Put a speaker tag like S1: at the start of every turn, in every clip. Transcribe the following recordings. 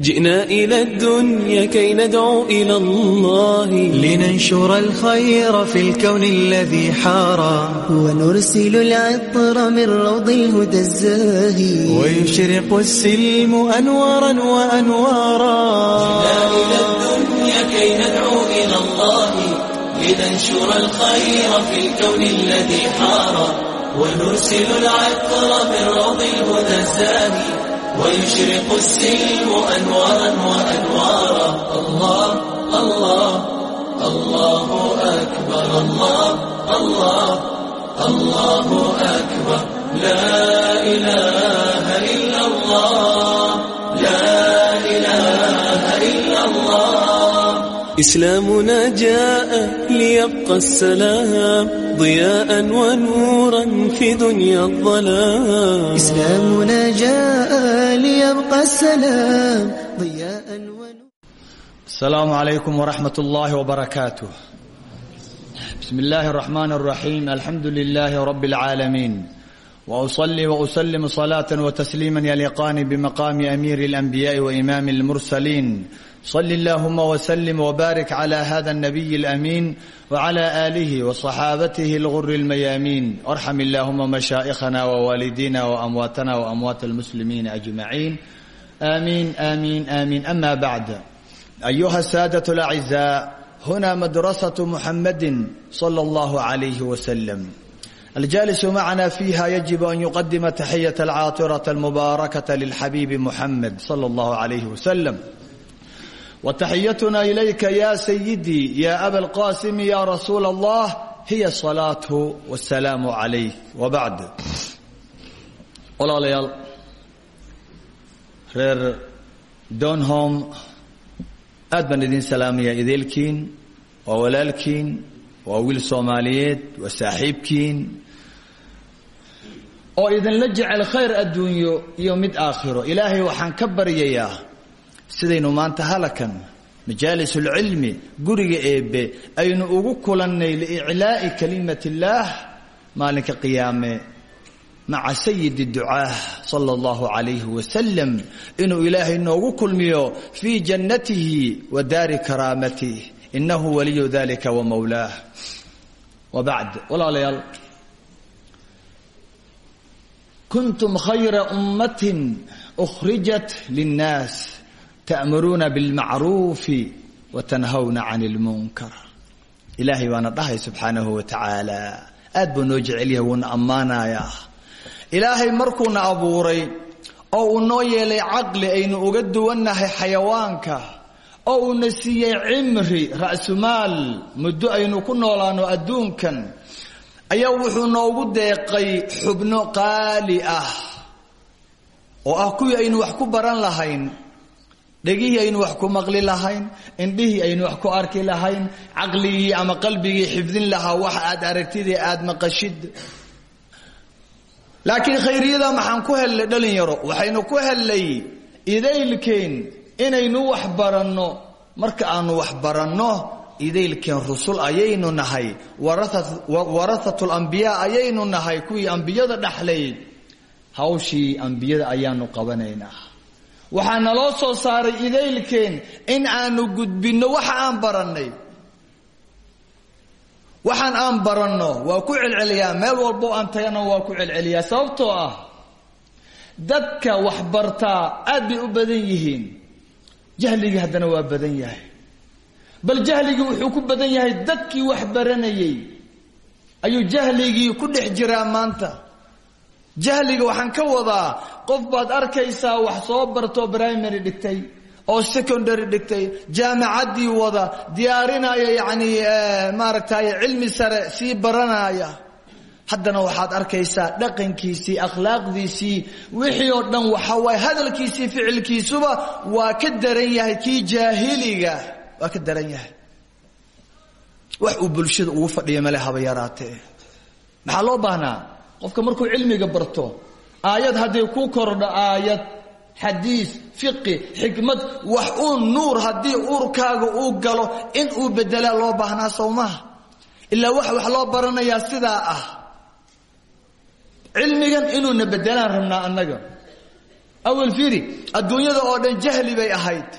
S1: جئنا إلى الدنيا كي ندعو إلى الله
S2: لننشر الخير في الكون الذي حارى
S3: ونرسل العطر من روض الهدى الزاهي
S2: ويشرق السلم أنوارا وأنوارا
S1: جئنا إلى الدنيا كي ندعو إلى الله لننشر الخير في الكون الذي حارى ونرسل العطر من روض الهدى الزاهي ويشرق السلم أنوارا وأنوارا الله الله الله أكبر الله الله الله أكبر لا إله إلا الله إسلامنا جاء ليبقى السلام ضياء ونورا في دنيا الظلام
S3: إسلامنا جاء ليبقى السلام ضياء ونورا
S4: السلام عليكم ورحمة الله وبركاته بسم الله الرحمن الرحيم الحمد لله رب العالمين وأصلي وأسلم صلاة وتسليما يليقان بمقام أمير الأنبياء وإمام المرسلين صل اللهم وسلم وبارك على هذا النبي الأمين وعلى آله وصحابته الغر الميامين وارحم اللهم مشائخنا ووالدينا وأمواتنا وأموات المسلمين أجمعين آمين آمين آمين أما بعد أيها السادة الأعزاء هنا مدرسة محمد صلى الله عليه وسلم الجالس معنا فيها يجب أن يقدم تحية العاطرة المباركة للحبيب محمد صلى الله عليه وسلم wataxiyatuna ilayka ya sayidii ya aba alqaasimi ya rasuula allah hiya asalaatu wasalaamu calayh wabacd walaalayaal reer donholm aad baan idin salaamayaa ideelkiin waa walaalkiin waa wiil soomaaliyeed waa saaxiibkiin. Oo idinla jecel khayr adduunyo iyo mid aakhiro. Ilaahay waxaan ka baryayaa sidaynu maanta halakan majaalis اlcilmi guriga eebe aynu ugu kulannay liiclaa'i kalimat اllaah maalinka qiyaame maca sayidi ducaah sala allahu calayhi wasalam inuu ilaahay noogu kulmiyo fii jannatihi wa daari karaamatih inahu waliyu dalika wa mowlaah wa bacd walaalayaal. Kuntum khayra ummatin ukhrijat linnaas ta'muruuna bilmacruufi wa tanhawna can ilmunkar ilaahay baana dhahay subxaanahu wa tacaala. Aad buu noo jecel yahay wuuna ammaanayaa. Ilaahay markuuna abuuray oo uu noo yeelay caqli aynu uga duwannahay xayawaanka oo uuna siiyey cimri ra'sumaal muddo aynu ku noolaano adduunkan ayaa wuxuu noogu deeqay xubno qaali ah oo ah kuwii aynu wax ku baran lahayn dhegihii aynu wax ku maqli lahayn indhihii aynu wax ku arki lahayn caqligii ama qalbigii xifdin lahaa wax aad aragtidee aada maqashid. Laakiin khayriyada maxaan ku hellay dhalinyaro waxaynu ku hellay idaylkeen inaynu wax baranno. Marka aanu wax baranno idaylkeen rusul ayaynu nahay warathatu lambiyaa ayaynu nahay kuwii ambiyada dhaxlay. Hawshii ambiyada ayaanu qabanaynaa waxaa naloo soo saaray idaylkeen in aanu gudbinno waxa aan barannay. Waxaan aan baranno waa ku celceliyaa meel walbo aan tagana waa ku celceliyaa sababtoo ah dadka wax bartaa aad bay u badan yihiin. Jahligii haddana waa badan yahay. Bal jahligii wuxuu ku badan yahay dadkii wax baranayey ayuu jahligii ku dhex jiraa maanta jahliga waxaan ka wadaa qof baad arkaysaa wax soo bartoo primary dhigtay oo secondary dhigtay jaamacaddii wada diyaarinaya yacni maaragtay cilmi sare sii baranaya. Haddana waxaad arkaysaa dhaqankiisii akhlaaqdiisii wixii oo dhan waxa waaye hadalkiisii ficilkiisuba waa ka daran yahay kii jaahiliga waa ka daran yahay. Wax uu bulshada ugu fadhiya male haba yaraatee. Maxaa loo baahnaa qofka markuu cilmiga barto aayad hadday ku kordho aayad xadiis fiqi xikmad wax uu nuur haddii uurkaaga uu galo in uu bedelaa loo baahnaa sowmaha ilaa wax wax loo baranayaa sidaa ah. Cilmigan inuuna bedelaan rabnaa annaga. Awal fiiri adduunyada oo dhan jahli bay ahayd.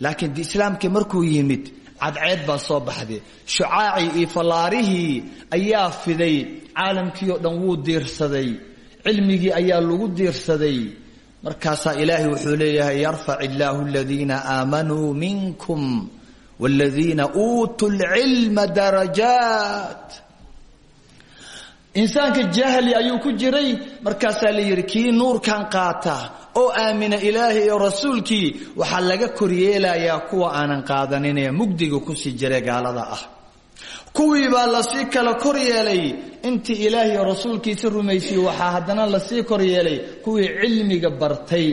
S4: Laakiin di islaamkii markuu yimid cadceed baa soo baxday. Shucaacii iyo fallaarihii ayaa fiday caalamkii oo dhan wuu diirsaday cilmigii ayaa lagu diirsaday. Markaasaa ilaahay wuxuu leeyahay yarfac illaahu aladiina aamanuu minkum wاladiina uutuu lcilma darajaat insaanka jahli ayuu ku jiray. Markaasaa la yidhi kii nuurkan qaata oo aamina ilaahay iyo rasuulkii waxaa laga koryeelayaa kuwa aanan qaadaninee mugdiga ku sii jira gaalada ah. Kuwii baa la sii kala kor yeelay. Intii ilaahay iyo rasuulkiisa rumaysiyey waxaa haddana la sii kor yeelay kuwii cilmiga bartay.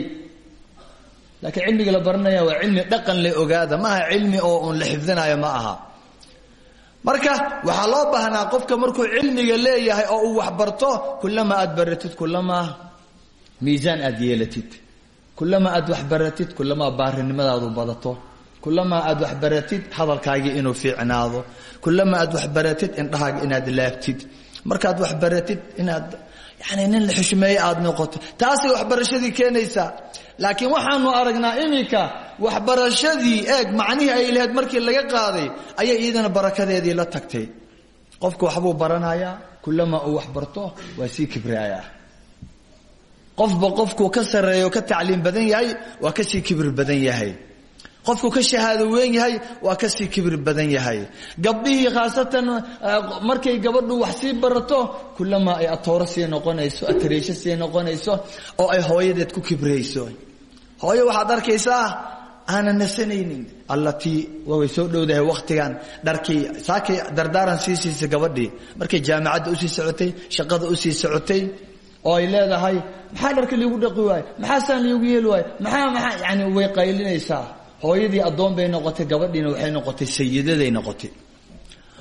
S4: Laakiin cilmiga la baranaya waa cilmi dhaqan le ogaada. Maaha cilmi oo uun la xifdinayo ma aha marka waxaa loo baahnaa qofka markuu cilmiga leeyahay oo uu waxbarto kulama aad baratid kulama miisaan aad yeelatid. Kulama aad waxbaratid kulama baarinimadaadu badato. Kulama aad waxbaratid hadalkaagii inuu fiicnaado. Kulama aad waxbaratid indhahaaga inaad laabtid. Markaad waxbaratid inaad yani nin la xushmeeye aada noqoto. Taasay waxbarashadii keenaysaa laakiin waxaanu aragnaa iminka waxbarashadii eeg macnihii ay lahayd markii laga qaaday ayay iidana barakadeedii la tagtay. Qofka waxbuu baranayaa kulama uu waxbarto waa sii kibraaya qofba qofkuu ka sareeyo ka tacliim badan yahay waa ka sii kibir badan yahay qofku ka shahaado weyn yahay waa ka sii kibir badan yahay. Gabdhihii khaasatan markay gabadhu wax sii barato kulama ay atooro sii noqonayso atariisho sii noqonayso oo ay hooyadeed ku kibrayso hooyo waxaad arkaysaa aanan nasanaynin. Allatii way soo dhowdahay waktigan dharkii saakay dardaaran sii siisay gabadhii. Markay jaamacadda u sii socotay shaqada u sii socotay oo ay leedahay maxaa dharka liigu dhaqi waayo maxaasaan liigu yeeli waayo maxaa maxaa yani way qaylinaysaa hooyadii addoon bay noqotay gabadhiina waxay noqotay sayidaday noqotay.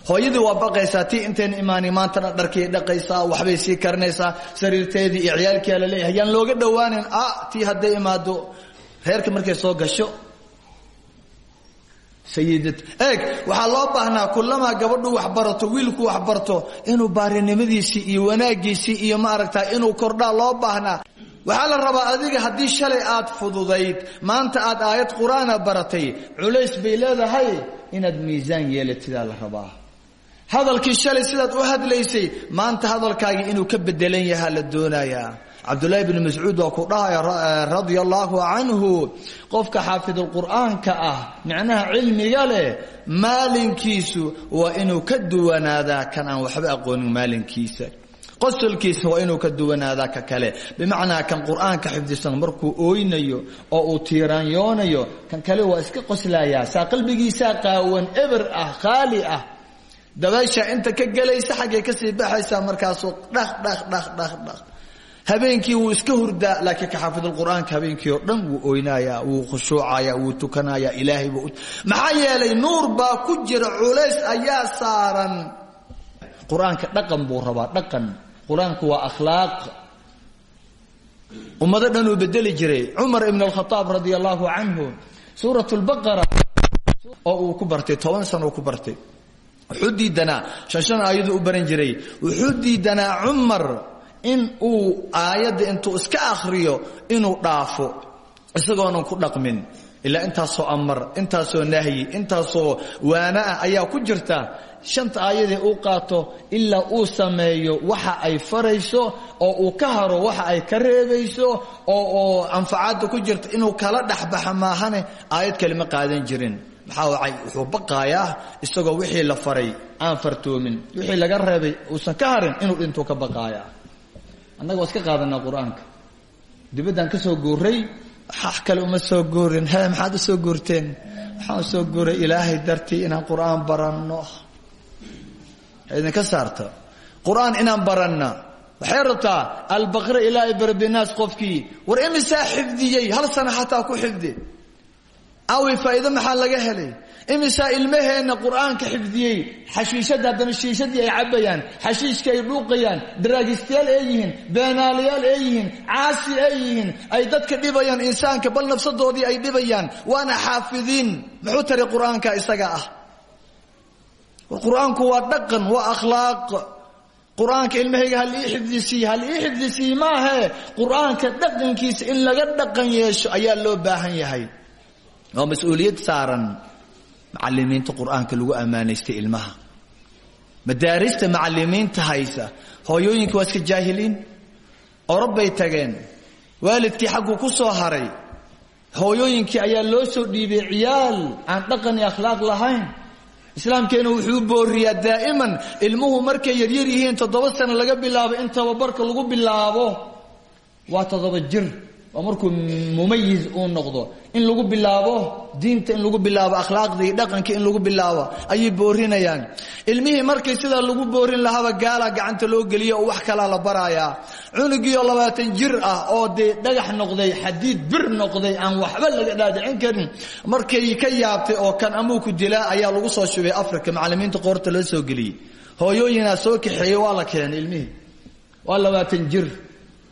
S4: Hooyadii waa baqaysaa tii intayna imaani maantana dharkii dhaqaysaa waxbay sii karinaysaa sariirteedii iyo ciyaalkiia la leeyahay. Yaan looga dhowaanin a tii hadday imaado reerka markay soo gasho. Sayidad eeg waxaa loo baahnaa kulamaa gabadhu waxbarato wiilku waxbarto inuu baarinimadiisii iyo wanaagiisii iyo maaragta inuu kordhaa loo baahnaa waxaa la rabaa adiga haddii shalay aad fududayd maanta aad aayad qur'aana baratay culays bay leedahay inaad miisaan yeelatidaa la rabaa. Hadalkii shalay sidaad u hadlaysay maanta hadalkaagii inuu ka bedelan yahaa la doonayaa cabdulaahi bn mascuud waa ku dhahaya radia allaahu canhu qofka xaafidulqur'aanka ah micnaha cilmiga leh maalinkiisu waa inuu ka duwanaadaa kan aan waxba aqoonin maalinkiisa qosolkiisa waa inuu ka duwanaadaa ka kale. Bimacnaa kan qur'aanka xifdisan markuu ooynayo oo uu tiiraanyoonayo kan kale waa iska qoslayaa saa qalbigiisaa qaawan eber ah khaali ah. Dabaysha inta ka gelaysa xaggay ka sii baxaysaa markaasuu dhaq dhaq dhaq dhaq dhaq habeenkii wuu iska hurdaa laakiin ka xaafidulqur'aanka habeenkii oo dhan wuu oynayaa wuu khushuucaya wuu tukanayaa ilaahay buu maxaa yeelay nuur baa ku jira culays ayaa saaran. Qur'aanka dhaqan buu rabaa dhaqan qur'aanku waa akhlaaq. Ummado dhan uu bedeli jiray. Cumar ibn alkhaaab radia allahu canhu suurat lbaqara oo uu ku bartay toban sano uu ku bartay. Wuxuu diidanaa shan shan u baran jiray. Wuxuu diidanaa cumar in uu aayadda intuu iska akhriyo inuu dhaafo isagoonan ku dhaqmin ilaa intaasoo amar intaasoo nahyi intaasoo waana ah ayaa ku jirta. Shanta aayadee uu qaato ilaa uu sameeyo waxa ay farayso oo uu ka haro waxa ay ka reebayso oo anfacaadda ku jirta inuu kala dhexbaxa maahane aayad kalima qaadan jirin. Maxaa wuxuu baqaayaa isagoo wixii la faray aan fartoomin. Wixii laga reebay uusan ka harin inuu dhintuu ka baqaayaa. Annaga waa iska qaadanaa qur'aanka. Ka soo guuray wax kale uma soo guurin. He maxaad u soo guurteen? Waxaan u soo guuray ilaahay dartii inaan qur'aan baranno. Idinka saarta qur'aan inaan baranna waxay rabtaa albaqra ilaa ibrabinaas qofkii. War imisaa xifdiyey hal sana xataa ku xifdi. Awi faa'iido maxaa laga helay imisaa ilmaheenna qur'aanka xifdiyey xashiishadda haddana shiishadii ay cabayaan xashiishka ay dhuuqayaan daraagistayaal ay yihiin beenaalayaal ay yihiin caasi ay yihiin ay dadka dhibayaan insaanka bal nafsadoodii ay dhibayaan waana xaafidiin. Muxuu tari qur'aanka isaga ah? Qur'aanku waa dhaqan waa akhlaaq. Qur'aanka hal ii xifdisiiye hal ii xifdisiiye maahe? Qur'aanka dhaqankiisa in laga dhaqan yeesho ayaa loo baahan yahay. Waa mas'uuliyad saaran macalimiinta qur'aanka lagu ammaanaystay ilmaha. Madaarista macalimiinta haysa hooyooyinka waa iska jaahiliin. Orab bay tageen. Waalidkii xagguu ku soo haray hooyooyinkii ayaa loo soo dhiibay ciyaal aan dhaqan iyo akhlaaq lahayn. Islaamkeena wuxuu booriyaa daa'iman. Ilmuhu markay yaryar yihiin toddoba sano laga bilaabo in tababarka lagu bilaabo waa toddoba jir markuu mumayiz uu noqdo in lagu bilaabo diinta in lagu bilaabo akhlaaqda iyo dhaqanka in lagu bilaabo ayay boorinayaan. Ilmihii markii sidaa lagu boorin lahaaba gaala gacanta loo geliya oo wax kalaa la barayaa. Cunugiioo labaatan jir ah oo dee dhagax noqday xadiid bir noqday aan waxba laga dhaadhicin karin markay ka yaabtay oo kan amuuku dilaa ayaa lagu soo shubay africa macalimiinta qoorta loo soo geliyey. Hooyooyinaa soo kaxeeyey waa la keenay ilmihii. Waa jir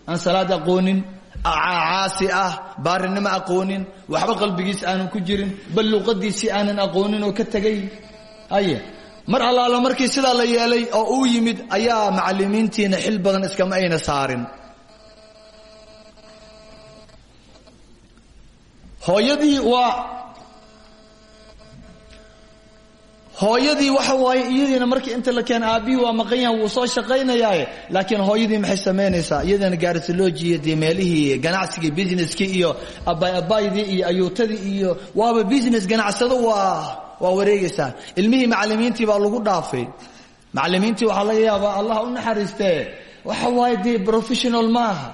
S4: aan salaad aqoonin caasi ah baarinimo aqoonin waxba qalbigiisa aanan ku jirin bal luqadiisii aanan aqoonin oo ka tegay haye mar allaala markii sidaa la yeelay oo uu yimid ayaa macalimiintiina xil badan iskama ayna saarin. Hooyadii waa hooyadii waxa waaye iyadiina markii inta la keena aabbihii waa maqan wuu soo shaqaynayaaye. Laakiin hooyadii maxay samaynaysaa iyadana gaarisaloojiya dee meelihii ganacsigii businesskii iyo abay abaydii iyo ayuutadii iyo waaba business ganacsado waa waa wareegaysaa ilmihii macalimiintii baa lagu dhaafay. Macalimiintii waxaa laga yaabaa allah u naxariistee. Waxa waaye dee professional maaha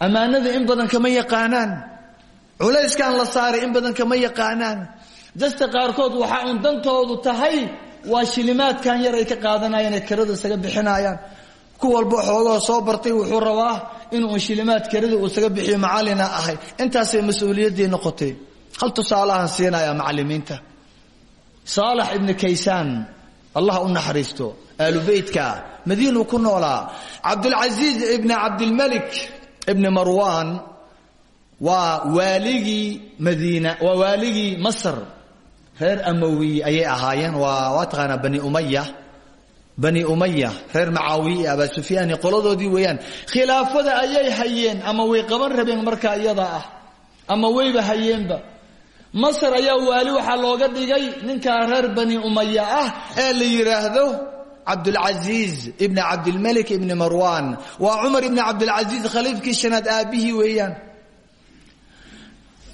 S4: ammaanada in badan kama yaqaanaan. Culayskaan la saaray in badan kama yaqaanaan dasta qaarkood waxa uun dantoodu tahay waa shilimaadkan yar ay ka qaadanayaan ee kirada isaga bixinayaan. Ku walba xoogoo soo bartay wuxuu rabaa inuu shilimaad kirada uu isaga bixiyo macalina ahay. Intaasay mas'uuliyaddii noqotay. Hal tusaalahan siinaya macalimiinta. Saalax ibni kaysaan allah u naxariisto aalubeytka madiinuu ku noolaa. Cabdulcasiiz ibni cabdilmalik ibni marwan waa waaligii madiina waa waaligii masr reer amowi ayay ahaayeen. Waa taqaanaa bani umaya bani umaya reer macaawiya abaa sufyaani weeyaan. Khilaafada ayay hayeen. Ama way qaban rabeen markaa iyada ah. Ama wayba hayeenba. Masr ayaa waali waxaa looga dhigay ninkaa reer bani umaya ah ee la yidhaahdo cabdulcasiiz ibni cabdilmalik ibni marwan. Waa cumar ibni cabdilcasiiz khaliifkii shanaad aabbihii weeyaan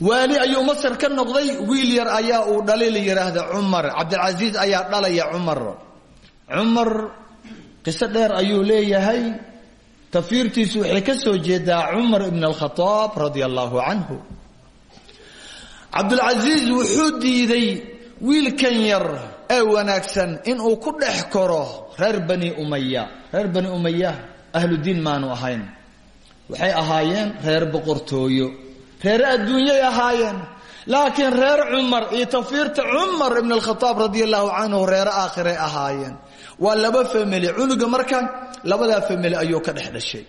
S4: waali ayuu masr ka noqday wiil yar ayaa uu dhalay la yidhaahda cumar. Cabdilcasiiz ayaa dhalaya cumar. Cumar qiso dheer ayuu leeyahay. Tafiirtiisu waxay ka soo jeedaa cumar ibn alkhaaab radia allahu canhu cabdulcasiiz wuxuu diiday wiilkan yar ee wanaagsan inuu ku dhex koro reer bani umaya reer bani umaya ahludiin maanu ahayn. Waxay ahaayeen reer boqortooyo reere adduunyay ahaayeen. Laakiin reer cumar iyo tafiirta cumar ibn alkhaaab radia allahu canhu reere aakhiray ahaayeen. Waa laba famili cunuga marka labadaa famili ayuu ka dhex dhashay.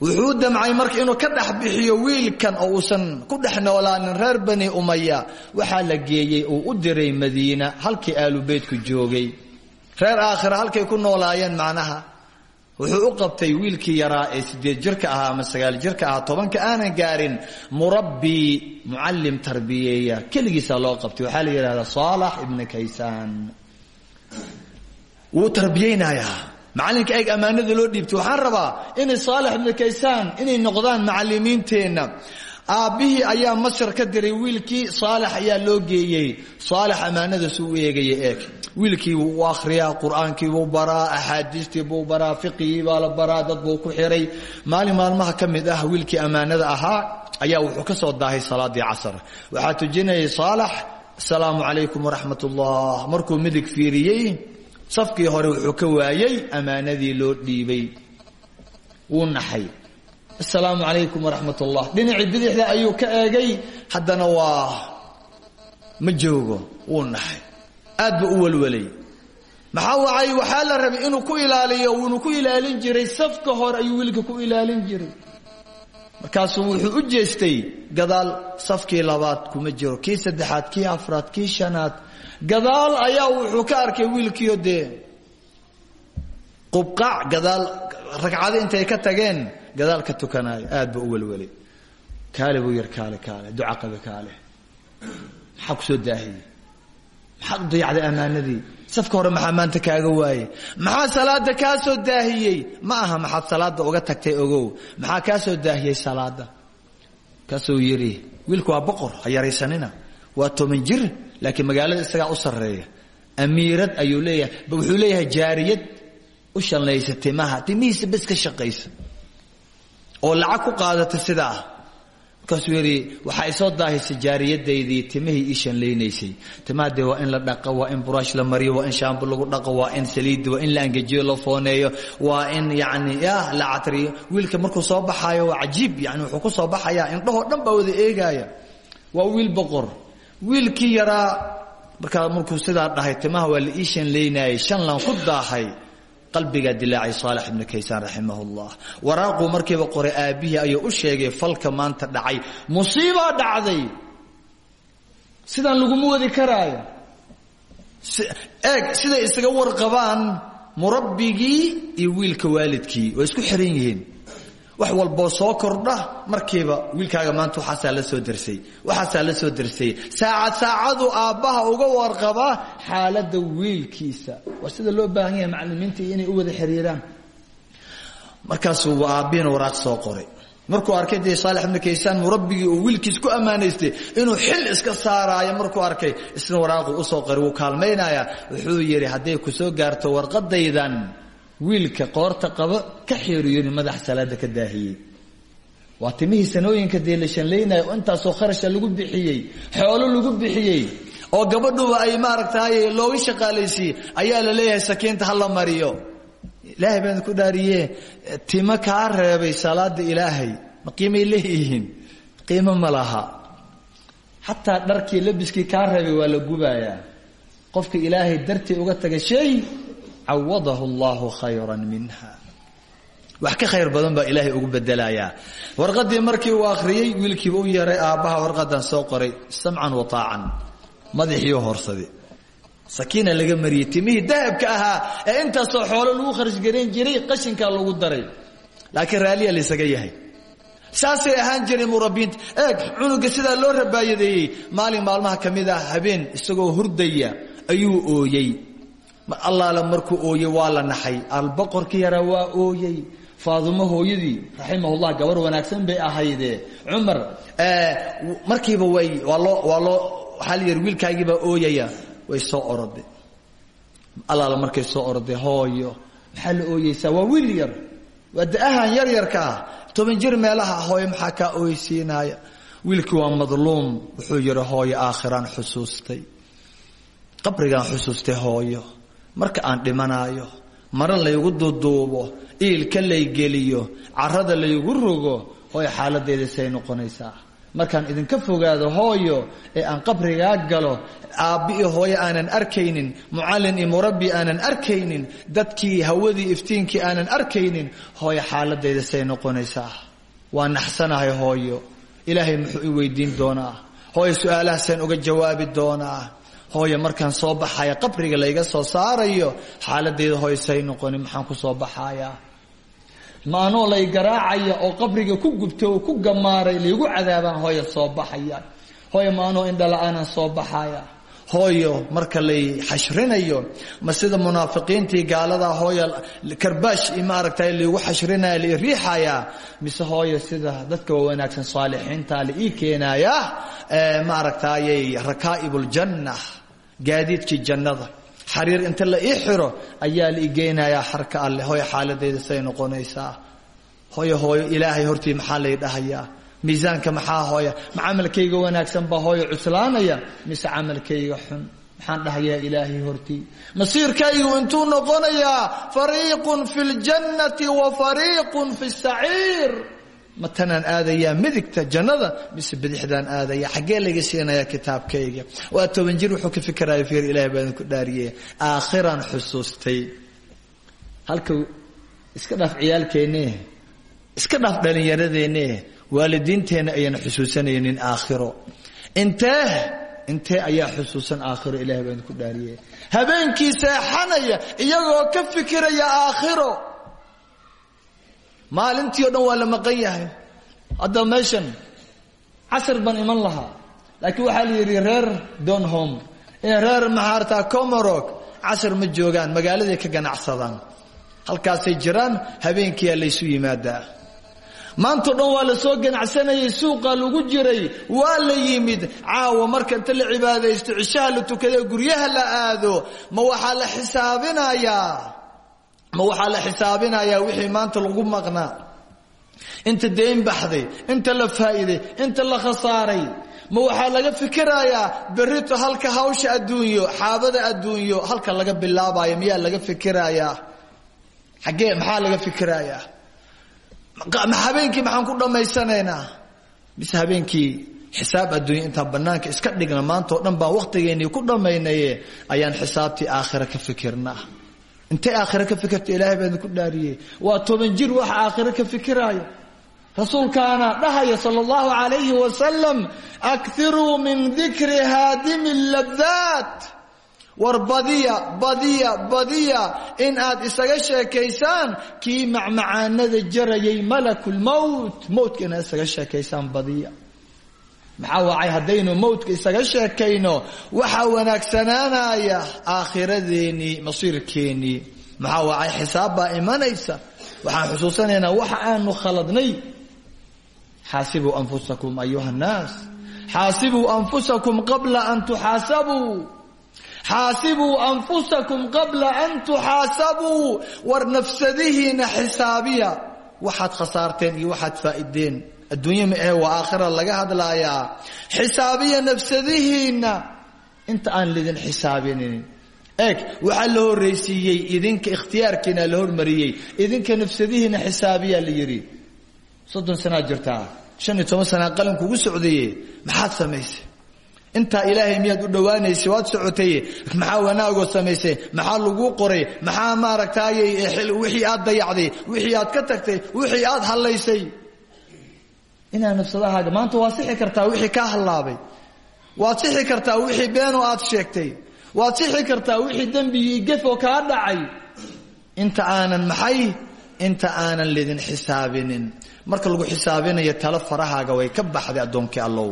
S4: Wuxuu damcay marka inuu ka dhex bixiyo wiilkan oo uusan ku dhex noolaanin reer bani umaya waxaa la geeyey uu u diray madiina halkii aalubeytku joogay. Reer aakhira halkay ku noolaayeen macnaha wuxuu u qabtay wiilkii yaraa ee sideed jirka ahaa ama sagaal jirka ahaa tobanka aanan gaarin murabbi mucallim tarbiyeeya. Keligiisaa loo qabtay. Waxaa la yidhahdaa saalax ibna kaysaan. Wuu tarbiyeynayaa. Macallinka eeg ammaanada loo dhiibtay. Waxaan rabaa inay saalax ibna kaysaan inay noqdaan macallimiinteenna aabbihii ayaa masar ka diray wiilkii saalax ayaa loo geeyey. Saalax ammaanadaas u eegaya eeg wiilkii wuu akhriyaa qur'aankii buu baraa axaadiistii buu baraa fiqigii baa la baraa dad buu ku xiray. Maalin maalmaha ka ah wiilkii ammaanada ahaa ayaa wuxuu ka soo daahay salaadii casar. Waxaa tujinayay saalax asalaamu calaykum waraxmat ullah markuu midig fiiriyey safkii hore wuxuu ka waayey ammaanadii loo dhiibay. Wuu naxay asalaamu calaykum waraxmat ullah dhinacii bidixda ayuu ka eegay. Haddana waa ma joogo wuu naxay aad buu u welwelay. Maxaa wacay? Waxaa la rabay inuu ku ilaaliyo wuuna ku ilaalin jiray. Safka hore ayuu wiilka ku ilaalin jiray. Markaasuu wuxuu u jeestay gadaal safkii labaad kuma jiro. Kii saddexaad kii afraad kii shanaad. Gadaal ayaa wuxuu ka arkay wiilkiio dee. Qubqaac gadaal ragcado intay ka tageen gadaal ka tukanaayo aad ba u welwelay. Kaale buu yar kaale kaale duca qabe kaale. Maxaa ku soo daahiyey maxaad u dayacday ammaanadii? Safka hore maxaa maanta kaaga waaye? Maxaa salaada kaa soo daahiyey? Ma aha maxaad salaada uga tagtay ogow. Maxaa kaa soo daahiyey salaada kaasuu yidhi wiilku waa boqor ha yaraysanina. Waa toban jir laakiin magaalada isagaa u sarreeya. Amiirad ayuu leeyahay wuxuu leeyahay jaariyad. U shallaysa timaha timihiisa bes ka shaqaysa oo lacag ku qaadata sidaa markaasuu yidhi waxaa isoo daahisay jaariyadaydii timihii ii shanlaynaysay. Timaha dee waa in la dhaqo waa in buraash la mariyo waa in shaambo lagu dhaqo waa in saliidi waa in la angejiyo la fooneeyo waa in yacni ya la catriyo. Wiilka markuu soo baxaayo waa cajiib yani wuxuu ku soo baxayaa indhahoo dhan baa wada eegaaya. Waa wiil boqor. Wiilkii yaraa markaa markuu sidaa dhahay timaha waa la ii shanlaynaayay shanlan ku daahay qalbigaa dilaacay saalax ibnu kaysaan raximah llah waraaquu markiiba qoray aabbihii ayuu u sheegay falka maanta dhacay. Musiibaa dhacday. Sidaan laguma wadi karaayo. Eeg siday isaga warqabaan murabbigii iyo wiilka waalidkii. Waa isku xiran yihiin wax walboo soo kordha markiiba wiilkaaga maanta waxaasaa la soo darsay waxaasaa la soo darsay. Saacad saacadu aabbaha uga warqabaa xaaladda wiilkiisa. Waa sida loo baahan yahay macalimiintii inay u wada xiriiraan. Markaasuu aabbihiina waraaq soo qoray. Markuu arkay dee saalex ibnu kaysaan murabbigii uu wiilkiis ku ammaanaystay inuu xil iska saaraayo markuu arkay isna waraaquu u soo qoray wuu kaalmaynayaa wuxuu yidhi hadday ku soo gaarto warqadaydan wiilka qoorta qabo ka xeeriyoni madax salaada ka daahiyey. Waa timihii sanooyinka dee la shanlaynaya oo intaasoo kharasha lagu bixiyey xoolo lagu bixiyey oo gabadhuba ay maaragtay looga shaqaalaysiiyey ayaa la leeyahay sakiinta ha la mariyo. Ilaahay baan ku dhaariye timo kaa reebay salaada ilaahay ma qiimay leeyihiin? Qiimo ma laha. Dharkii labiskii kaa reebay waa la gubayaa. Qofka ilaahay dartii uga taga cawadahu allahu khayra minha wax ka khayr badan baa ilaahay ugu bedelayaa warqadii markii uu akhriyey wiilkiiba u yeeray aabbaha warqadan soo qoray samcan wa taacan madaxiiu horsaday. sakiina laga mariyey timihii dahabka ahaa ee intaasoo xoolo lagu kharash garan jiray qashinkaa lagu daray. laakiin raalliya laysaga yahay. saasay ahaan jireen murabbiinta eeg cunuga sidaa loo rabaayadeeyey maalin maalmaha ka mid ah habeen isagoo hurdaya ayuu ooyey allaala markuu ooyey waa la naxay. Alboqorkii yaraa waa ooyey. Faadumo hooyadii raximahullah gabar wanaagsan bay ahayde cumar markiiba way waa loo waa loo waxaa la yidhi wiilkaagiibaa ooyaya. Way soo oroday allaala markay soo oroday hooyo. Maxaa la ooyeysaa? Waa wiil yar. Waa da'ahan yar yarka ah. Toban jir meelaha hooyo maxaa kaa ooyeysiinaaya wiilkii waa madluum. Wuxuu yihi hooyo aakhiraan xusuustay. Qabrigaan xusuustay hooyo marka aan dhimanaayo maro laygu duuduubo iilka laygeliyo carada laygu rogo hooyo xaaladeeda say noqonaysaa. Markaan idinka fogaado hooyo ee aan qabrigaa galo aabbi iyo hooyo aanan arkaynin mucallin iyo murabbi aanan arkaynin dadkii hawadii iftiinkii aanan arkaynin hooyo xaaladeyda say noqonaysaa. Waa naxsanahay hooyo. Ilaahay muxuu i weydiin doonaa. Hooyo su'aalahaasaan uga jawaabi doonaa hooyo markaan soo baxaya qabriga layga soo saarayo xaaladeyda hooyo say noqoni maxaan ku soo baxayaa maanoo lay garaacaya oo qabriga ku gubto oo ku gamaaray laygu cadaabaan hooyo soo baxaya. Hooyo maanoo indhala-aanan soo baxaya hooyo marka lay xashrinayo ma sida munaafiqiintii gaalada hooyo karbaash maaragtay laygu xashrinaya lai riixaya mise hooyo sida dadka wanaagsan saalixiinta la ii keenaya maaragtayay rakaa'ibuuljanna gaadiidkii jannada. Xariir inta la ii xiro ayaa la igeynayaa xarka alleh hooyo xaaladeyda say noqonaysaa. Hooyo hooyo ilaahay hortii maxaa lay dhahayaa miisaanka maxaa hooya? Ma camalkayga wanaagsan baa hooyo cuslaanaya? Mise camalkayga xun? Maxaan dhahayaa ilaahay hortii? Masiirkaygu intuu noqonayaa fariiqun fi ljannati wa fariiqun fi saciir. Ma tanaan midigta jannada mise bidixdaan aadaya xaggee laga siinayaa kitaabkayga. Waa toban jir wuxuu ka fikiraya fiir ilahay baa idinku dhaariyay aakhiraan xusuustay. Halka iska dhaaf ciyaalkeenne iska dhaaf dhallinyaradeenne waalidiinteenna ayaan xusuusanaynin aakhiro. Intee intee ayaa xusuusan aakhiro ilahay baan ku dhaariyey habeenkii seexanaya iyagoo ka fikiraya aakhiro. Maalintii o dhan waa la maqan yahay. Hadda meeshan casr baan iman lahaa. Laakiin waxaa la yidhi reer donhom ee reer maxaartaa comorog casr ma joogaan magaaladay ka ganacsadaan halkaasay jiraan habeenkiiyaa laysu yimaadaa maantao dhan waa la soo ganacsanayay suuqa lagu jiray waa la yimid. Caawa marka inta la cibaadaysto cishaha la tukada guryaha la aado ma waxaa la xisaabinayaa ma waxaa la xisaabinayaa wixii maanta lagu maqnaa inta deyn baxday inta la faa'iiday inta la khasaaray ma waxaa laga fikirayaa berrito halka hawsha adduunyo xaabada adduunyo halka laga bilaabayo miyaa laga fikirayaa xaggee maxaa laga fikirayaa habeenkii maxaan ku dhammaysanaynaa? Mise habeenkii xisaab adduunya intaan banaanka iska dhigna maanta oo dhan baan wakhtigeennii ku dhammaynaye ayaan xisaabtii aakhira ka fikirnaa. Intay aakhira ka fikirta ilaahay baa idinku dhaariyey? Waa toban jir waxa aakhira ka fikiraayo. Rasuulkaana dhahaya sal اllahu alayhi wasalam akiruu min dikri haadimi ladaat war badiya badiya badiya. In aad isaga sheekaysaan kii macmacaanada jarayay malaku lmowt mowtka inaad isaga sheekaysaan badiya. Maxaa wacay haddaynu mowtka isaga sheekayno? Waxaa wanaagsanaanaya aakhiradeennii masiirkeennii maxaa wacay xisaab baa imanaysa? Waxaan xusuusanaynaa waxa aanu khaladnay. Xaasibuu anfusakum ayuha nnaas xaasibuu anfusakum qabla an tuxaasabuu xaasibuu anfusakum qabla an tuxaasabuu war nafsadihiina xisaabiya. Waxaad khasaarteen iyo waxaad faa'iideen. Adduunya ma ahe waa aakhira laga hadlaayaa. Xisaabiya nafsadihiina. Inta aan lidin xisaabinin. Eeg waxaa la horraysiiyey idinka ikhtiyaarkiina la hormariyey idinka nafsadihiina xisaabiyaa la yidhi. Soddon sanaa jirtaa. Shan iyo toban sanaa qalin kugu socdaye maxaad samaysay intaa ilaahay miyaad u dhowaanaysay waad socotaye maxaa wanaagoo samaysay maxaa laguu qoray maxaa maaragtay wixii aad dayacday wixii aad ka tagtay wixii aad hallaysay. Inaa nafsadahaaga maanta waad kartaa wixii kaa hallaabay. Waad kartaa wixii beenoo aad sheegtay. Waad kartaa wixii dembigii gefoo kaa dhacay. Inta aanan maxay? Inta aanan lidin xisaabinin. Marka lagu xisaabinayo talo farahaaga way ka baxday addoonkii allow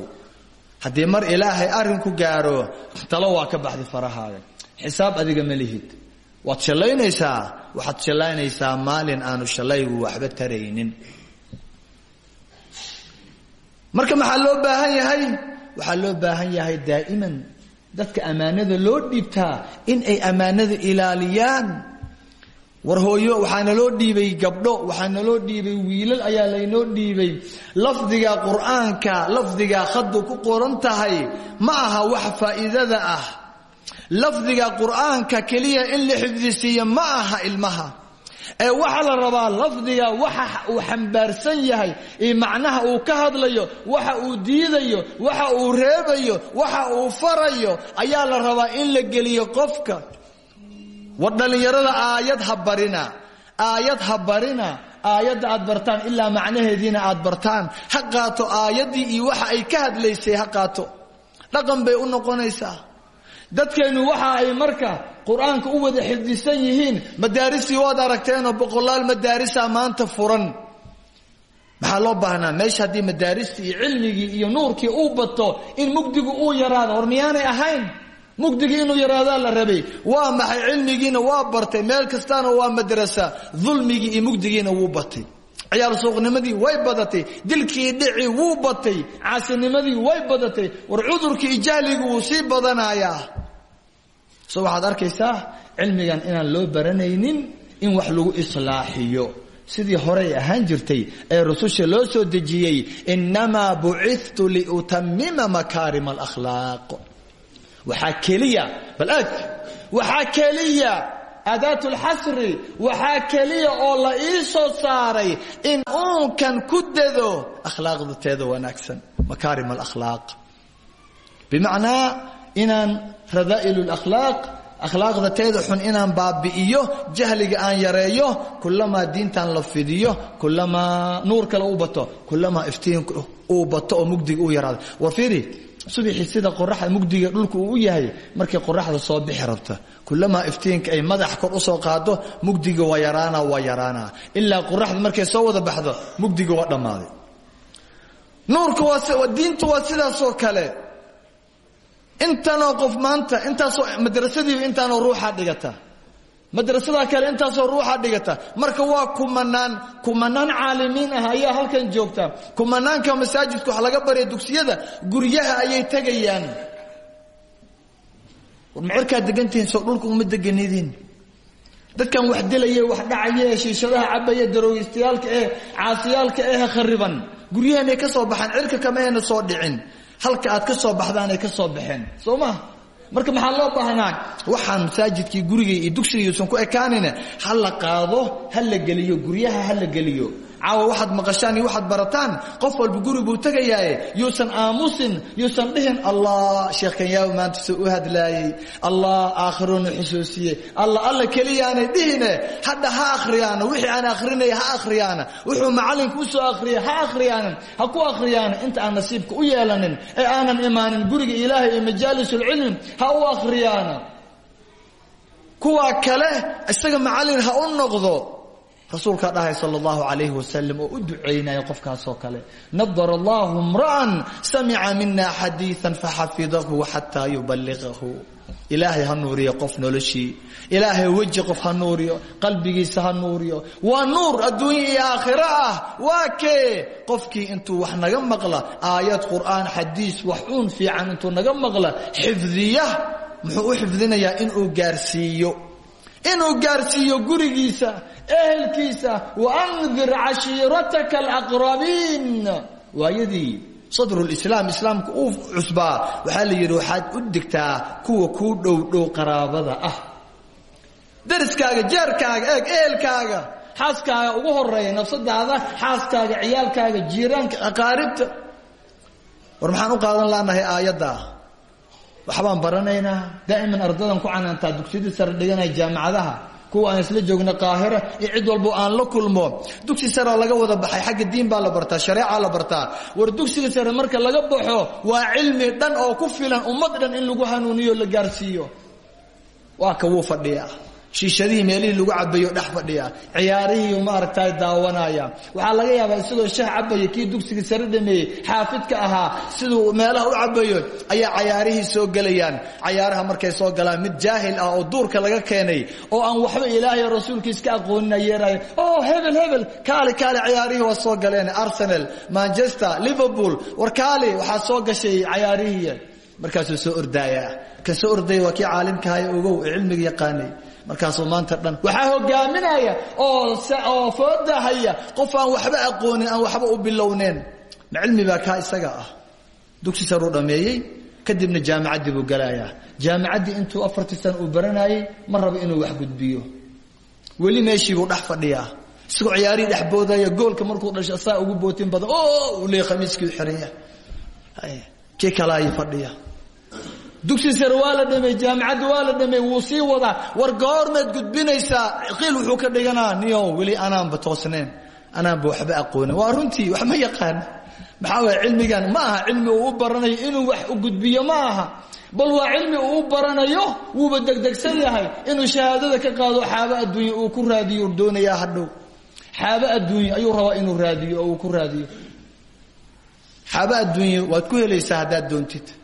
S4: haddii mar ilaahay arrinku gaaro talo waa ka baxday farahaaga. Xisaab adiga ma lihid. Waad shallaynaysaa? Waxaad shallaynaysaa maalin aanu shallaygu waxba taraynin. Marka maxaa loo baahan yahay? Waxaa loo baahan yahay daa'iman. Dadka ammaanada loo dhiibtaa in ay ammaanada ilaaliyaan war hooyo waxaa naloo dhiibay gabdho waxaa naloo dhiibay wiilal ayaa laynoo dhiibay. Lafdiga qur'aanka lafdiga khadu ku qoran tahay ma aha wax faa'iidada ah. Lafdiga qur'aanka keliya in la xifdisiiyo ma aha ilmaha. Ee waxaa la rabaa lafdiga waxa uu xambaarsan yahay iyo macnaha uu ka hadlayo waxa uu diidayo waxa uu reebayo waxa uu farayo ayaa la rabaa in la geliyo qofka war dhallinyarada aayad ha barina. Aayad ha barina. Aayadda aad bartaan ilaa macnaheediina aad bartaan. Ha qaato aayaddii iyo waxa ay ka hadlaysay ha qaato. Dhaqan bay u noqonaysaa. Dadkeennu waxa ay marka qur'aanka u wada xifdisan yihiin madaaristii waad aragteenoo boqolaal madaarisa maanta furan. Maxaa loo baahnaa? Meesha haddii madaaristii iyo cilmigii iyo nuurkii uu bato in mugdigu uu yaraado. Hor miyaanay ahayn mugdigii inuu yaraadaa la rabay. Waa maxay cilmigiina? Waa bartay. Meel kastaana waa madrasa. Dulmigii iyo mugdigiina wuu batay. Ciyaar suuqnimadii way badatay. Dilkii dhici wuu batay. Caasinimadii way badatay. War cudurkii iyo jahligii wuu sii badanayaa so waxaad arkaysaa cilmigan inaan loo baranaynin in wax lagu islaaxiyo. Sidii horey ahaan jirtay ee rususha loo soo dejiyey innamaa bucithtu liutamima makaarima alakhlaaq waxaa keliya. Bal eg waxaa keliya. Aadaat lxasri waxaa keliya oo la ii saaray in uunkan ku dado akhlaaqdateeda wanaagsan. Makaarim alakhlaaq bimacnaa inaan radaa'il lakhlaaq akhlaaqda teeda xun inaan baabi'iyo jahliga aan yareeyo kulamaa diintan la fidiyo kulamaa nuur kale u bato kulamaa iftiin uu bato oo mugdiga u yaraado. War subixii sida qoraxda mugdiga dhulka uu u yahay markay qoraxda soo bixi rabta kulamaa iftiinka ay madax kor u soo qaado mugdiga waa yaraana waa yaraana ilaa qoraxda markay soo wada baxdo mugdiga waa dhammaaday. Nuurka waa diintu waa sidaasoo kale. Intanoo qof maanta intaasoo madrasadiiba intaanoo ruuxaa dhigata madrasada kale intaasoo ruuxa dhigata. Marka waa kumanaan kumanaan caalimiin ah ayaa halkan joogta. Kumanaanka masaajidka wax laga barya dugsiyada guryaha ayay tegayaan. War macerkaad degantihiin soo dhulka uma deganidin. Dadkan wax dilaya wax dhacaya shiishadaha cabaya daroogistayaalka ee caasiyaalka ee khariban. Guryahanay ka soo baxaan cirka kamayna soo dhicin. Halka aad ka soo baxdaanay ka soo baxeen. Soo ma marka maxaa loo baahnaa waxaan masaajidkii guriga iyo dugsiga yuusan ku ekaanine. Ha la qaado ha la geliyo guryaha ha la geliyo caawa waxaad maqashaan iyo waxaad barataan qof walba guri buu tegayaaye yuusan aamusin yuusan dhihin allah sheekhan yaa maanta soo u hadlaayey allah aakhiroona xusuusiye alla alla keliyaanay dhihine hadda ha akhriyaana wixii aan akhrinaya ha akhriyaana wuxuu macallinka u soo akhriyay ha akhriyaanan ha ku akhriyaana inta aan nasiibka u yeelanin ee aanan imaanin guriga ilaahay iyo majaalisulcilmi ha u akhriyaana. Kuwaa kale isaga macallin ha u noqdo rasuulkaa dhahay sal اllahu alayh wasalam oo u ducaynaya qofkaasoo kale. Nadar allahu mra'an samica mina xadiiثa faxafidahu xataa yubaligahu ilaahay ha nuuriyo qof noloshii. Ilaahay weji qof ha nuuriyo qalbigiisa ha nuuriyo. Waa nuur adduunya iyo aakhiro ah. Waa kee? Qofkii intuu wax naga maqla aayad qur'aan xadiis wax uun fiican intuu naga maqla xifdiya muxuu u xifdinayaa inuu gaarsiiyo. Inuu gaarsiiyo gurigiisa ehelkiisa waandir cashiirataka alaqrabiin. Waayadii sadrulislaam islaamka uu cusbaa waxaa la yidhi waxaad u digtaa kuwa kuu dhow dhow qaraabada ah. Dariskaaga jeerkaaga eeg ehelkaaga xaaskaaga ugu horreeya nafsadaada xaaskaaga ciyaalkaaga jiiraanka aqaaribta. War maxaan u qaadan laanahay aayadda? Waxbaan baranaynaa. Daa'iman ardadan ku canaantaa dugsiyadii sare dhiganaya jaamacadaha kuwa aan isla joogna qaahira iyo cid walbo aan la kulmo. Dugsi sarea laga wada baxay xagga diin baa la bartaa shareecaa la bartaa. War dugsiga sare marka laga baxo waa cilmi dhan oo ku filan ummad dhan in lagu hanuuniyo la gaarsiiyo. Waa ka wuu fadhiyaa shiishadihii meelihii lagu cabayo dhex fadhiya. Ciyaarihii maaragtay daawanaya. Waxaa laga yaabaa isagoo shah cabaya kii dugsiga sare dhameeyey xaafidka ahaa siduu meelaha u cabayo ayaa cayaarihii soo gelayaan. Cayaaraha markay soo galaan mid jaahil ah oo duurka laga keenay oo aan waxba ilaahay rasuulkiis ka aqoonina yeerayo oh hebel hebel kaali kaali cayaarihii waa soo galeen. Arsenal manchester liverpool war kaali waxaa soo gashay cayaarihii markaasuu soo ordaaya kan soo ordaya waa kii caalimkahay cilmiga yaqaanay markaasuu maanta dhan waxaa hogaaminaya oo oo foodahaya qof aan waxba aqoonin aan waxba u bilowneen ma cilmi baa kaa isaga ah. Dugsi saruu dhameeyey kadibna jaamacaddii buu galayaa. Jaamacaddii intuu afartii sana uu baranayey ma rabo inuu wax gudbiyo. Weli meeshiibuu dhex fadhiyaa. Isagoo ciyaarihii dhex boodaya goolka markuu dhasho saa ugu bootin badan o uu leey khamiiskii u xiran yahay kii kale ay fadhiya dugsi sare waa la dhamey jaamacadda waa la dhamey wuu sii wadaa. War goormeed gudbinaysaa qiil wuxuu ka dhiganaa niyo weli anaanba toosneen anaanba waxba aqoonin. Waa runtii wax ma yaqaan. Maxaa waaya cilmigan ma aha cilmi uu u inuu wax gudbiyo ma aha. Bal waa cilmi uu u baranayo wuuba degdegsan yahay inuu shahaadada ka qaado xaabo adduunya uu ku raadiyo u doonayaa hadhow xaabo adduunya ayuu rabaa inuu raadiyo oo uu ku raadiyo. Xaabo adduunya waad ku helaysaa haddaad doontid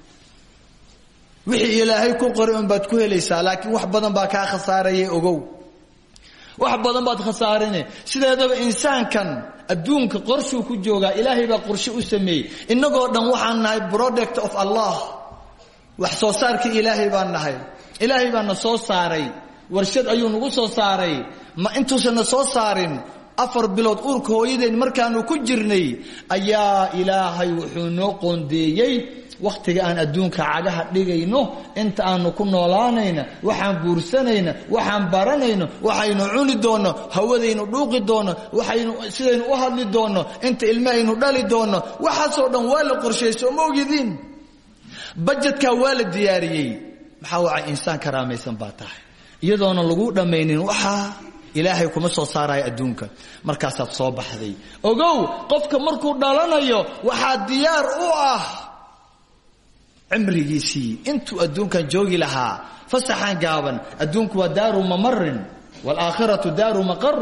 S4: wixii ilaahay ku qori un baad ku helaysaa laakiin wax badan baa kaa khasaaraya ogow. Wax badan baad khasaarine sideedaba insaankan adduunka qorshuu ku joogaa ilaahay baa qorshe u sameeyey. Innagoo dhan waxaan nahay product of allah. Wax soo saarkii ilaahay baan nahay. Ilaahay baa soo saaray. Warshad ayuu nagu soo saaray. Ma intuusan soo saarin afar bilood uurka markaanu ku jirnay ayaa ilaahay wuxuu noo qoondeeyey wakhtiga aan adduunka cagaha dhigayno inta aanu ku noolaanayna waxaan guursanayna waxaan baranayno waxaynu cuni doonno hawadaynu dhuuqi doonno waxaynu sidaynu u hadli doonno inta ilmahaynu dhali doonno waxaasoo dhan waa la qorsheeyey soo ma waa la diyaariyey. Maxaa waca insaan karaamaysan baa tahay? Iyadoona lagu dhammaynin waxaa ilaahay kuma soo saaraya adduunka. Markaasaad soo baxday. Ogow qofka markuu dhalanayo waxaa diyaar u ah cimrigiisii. Intuu adduunkan joogi lahaa fasaxan gaaban adduunku waa daaru mamarin waalaakhiratu daaru maqar.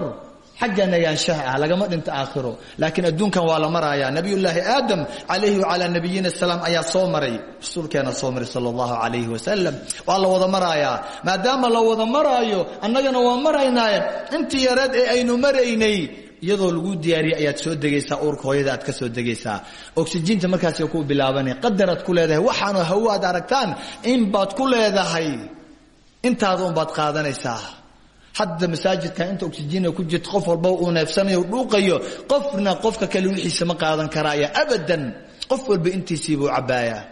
S4: Xagga nagaanshaha ah lagama dhinto aakhiro. Laakiin adduunkan waa la marayaa. Nabiyullaahi aadam calayhi wacalaa nabiyina salaam ayaa soo maray. Rasuulkeena soo maray sala allahu calayhi wasalam waa la wada marayaa. Maadaama la wada maraayo annagana waa maraynaaye intii yareed ee aynu maraynay iyadoo lagu diyaariyey ayaad soo degaysaa uurka hooyada aad ka soo degaysaa. Oksijiinta markaas ku bilaabanay qadaraad ku leedahay waxaanu hawo aad aragtaan in baad ku leedahay intaada unbaad qaadanaysaa. Hadda masaajidka inta oksijiina ku jirta qof walba uu neefsanayo dhuuqayo qofna qofka kale wixiisa ma qaadan karaaya abadan. Qof walba intiisiibuu cabaayaa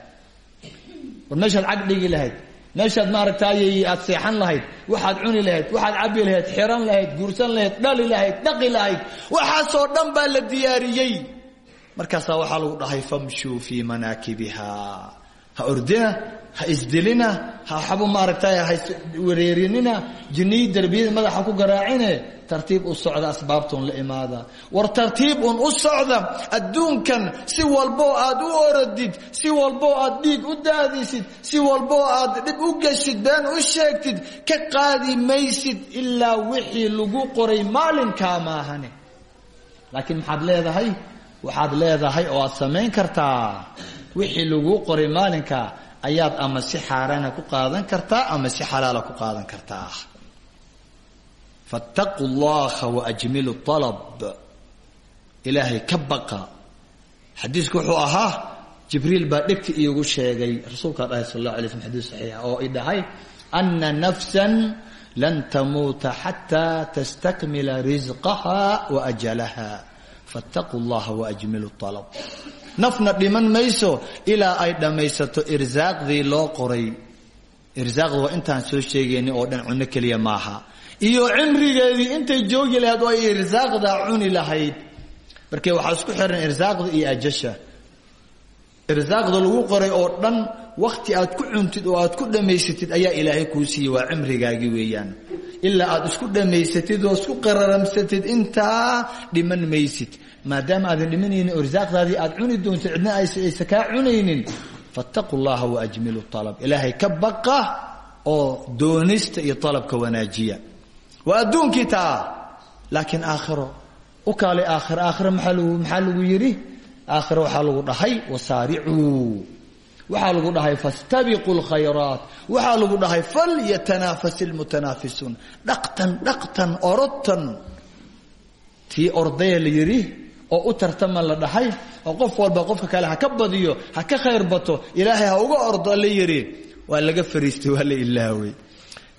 S4: war meeshaad cag dhigi lahayd meeshaad maaragtay aad seexan lahayd waxaad cuni lahayd waxaad cabi lahayd xiran lahayd guursan lahayd dhali lahayd dhaqi lahayd waxaasoo dhan baa la diyaariyey. Markaasaa waxaa lagu dhahay famshuu fii manaakibiha ha ordina ha isdilina ha waxba maaragtay ha iswareerinina jinniyi derbiyada madaxa ku garaacine tartiib u socda asbaabtun la imaada. War tartiib un u socda adduunkan si walboo aad u orodid si walboo aad dhiig u daadisid si walboo aad dhib u geshid been u sheegtid ka qaadi maysid ilaa wixii lagu qoray maalinkaa maahane laakiin maxaad leedahay? Waxaad leedahay oo aad samayn kartaa. Wixii lagu qoray maalinka ayaad ama si xaaraana ku qaadan kartaa ama si xalaala ku qaadan kartaa. Fattaquu llaha waajmilu alab ilaahay ka baqa. Xadiisku wuxuu ahaa jibriil baa dhegti iigu sheegay rasuulkaa dhahay sal allah alay slm xadiis saxiixa oo i dhahay ana nafsan lan tamuuta xataa tastakmila risqaha waajalaha fattaquu llaha waajmilu alab nafna dhiman mayso ilaa ay dhammaysato irsaaqdii loo qoray. Irsaaqda waa intaan soo sheegayni oo dhan cunno keliya maaha. Iyo cimrigeedii intay joogi lahayd oo ay irsaaqdaa cuni lahayd. Markee waxaa isku xiran irsaaqda iyo ajasha. Irsaaqda lagu qoray oo dhan wakti aad ku cuntid oo aad ku dhammaysatid ayaa ilaahay kuu siiyey waa cimrigaagii weeyaan. Ilaa aad isku dhammaysatid oo isku qararamsatid intaa dhiman maysid maadaama aadan dhimanaynin oo irsaaqdaadii aad cuni doonto cidna aysa kaa cunaynin fattaquu llaha waajmilu alab ilaahay ka baqa oo doonista iyo alabka wanaajiya. Waa adduunkii taa laakiin aakhiro. U kaalay aakhiro aakhiro maxaa lagu yidhi? Aakhiro waxaa lagu dhahay wasaaricuu waxaa lagu dhahay fastabiquu lkhayraat. Waxaa lagu dhahay falyatanaafas ilmutanaafisuun dhaqtan dhaqtan orodtan tii ordaya la yidhi oo u tartama la dhahay oo qof walba qofka kale ha ka badiyo ha ka khayr bato ilaahay ha uga ordo la yidhi waa laga fariistay waa la ilaaway.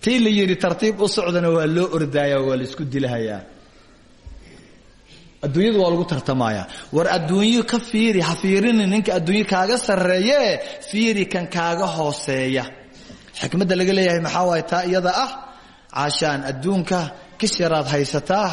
S4: Tii la yidhi tartiib u socdana waa loo ordaaya waa la isku dilahayaa. Adduunyadu waa lagu tartamaya war adduunyo ka fiiri ha fiirini ninka adduunyo kaaga sarreeye fiiri kan kaaga hooseeya. Xikmadda laga leeyahay maxaa waaye? Taa iyada ah caashaan adduunka kis yaraad haysataa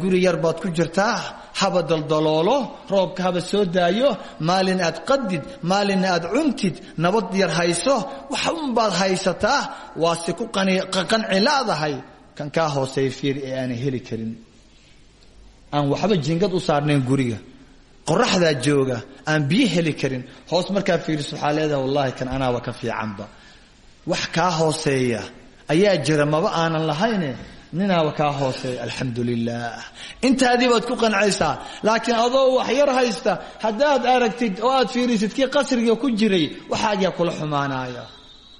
S4: guri yar baad ku jirtaa haba daldaloolo roobka haba soo daayo maalin aad qadid maalin aad cuntid nabad yar hayso wax unbaad haysataa waase ku qanci laadahay kan kaa hooseeya fiiri ee aanay heli karin. Aan waxba jingad u saarnayn guriga. Qoraxdaa jooga aan biyo heli karin. Hoos markaa fiiriso waxaa leedahay wallahi kan anaaba ka fiicanba. Wax kaa hooseeya ayaa jira maba aanan lahayne ninaaba kaa hooseeya alxamdu lilah intaadii baad ku qancaysaa laakiin adoo wax yar haysta haddaad aragtid oo fiirisid kii qasriga ku jiray waxaagaa kula xumaanaya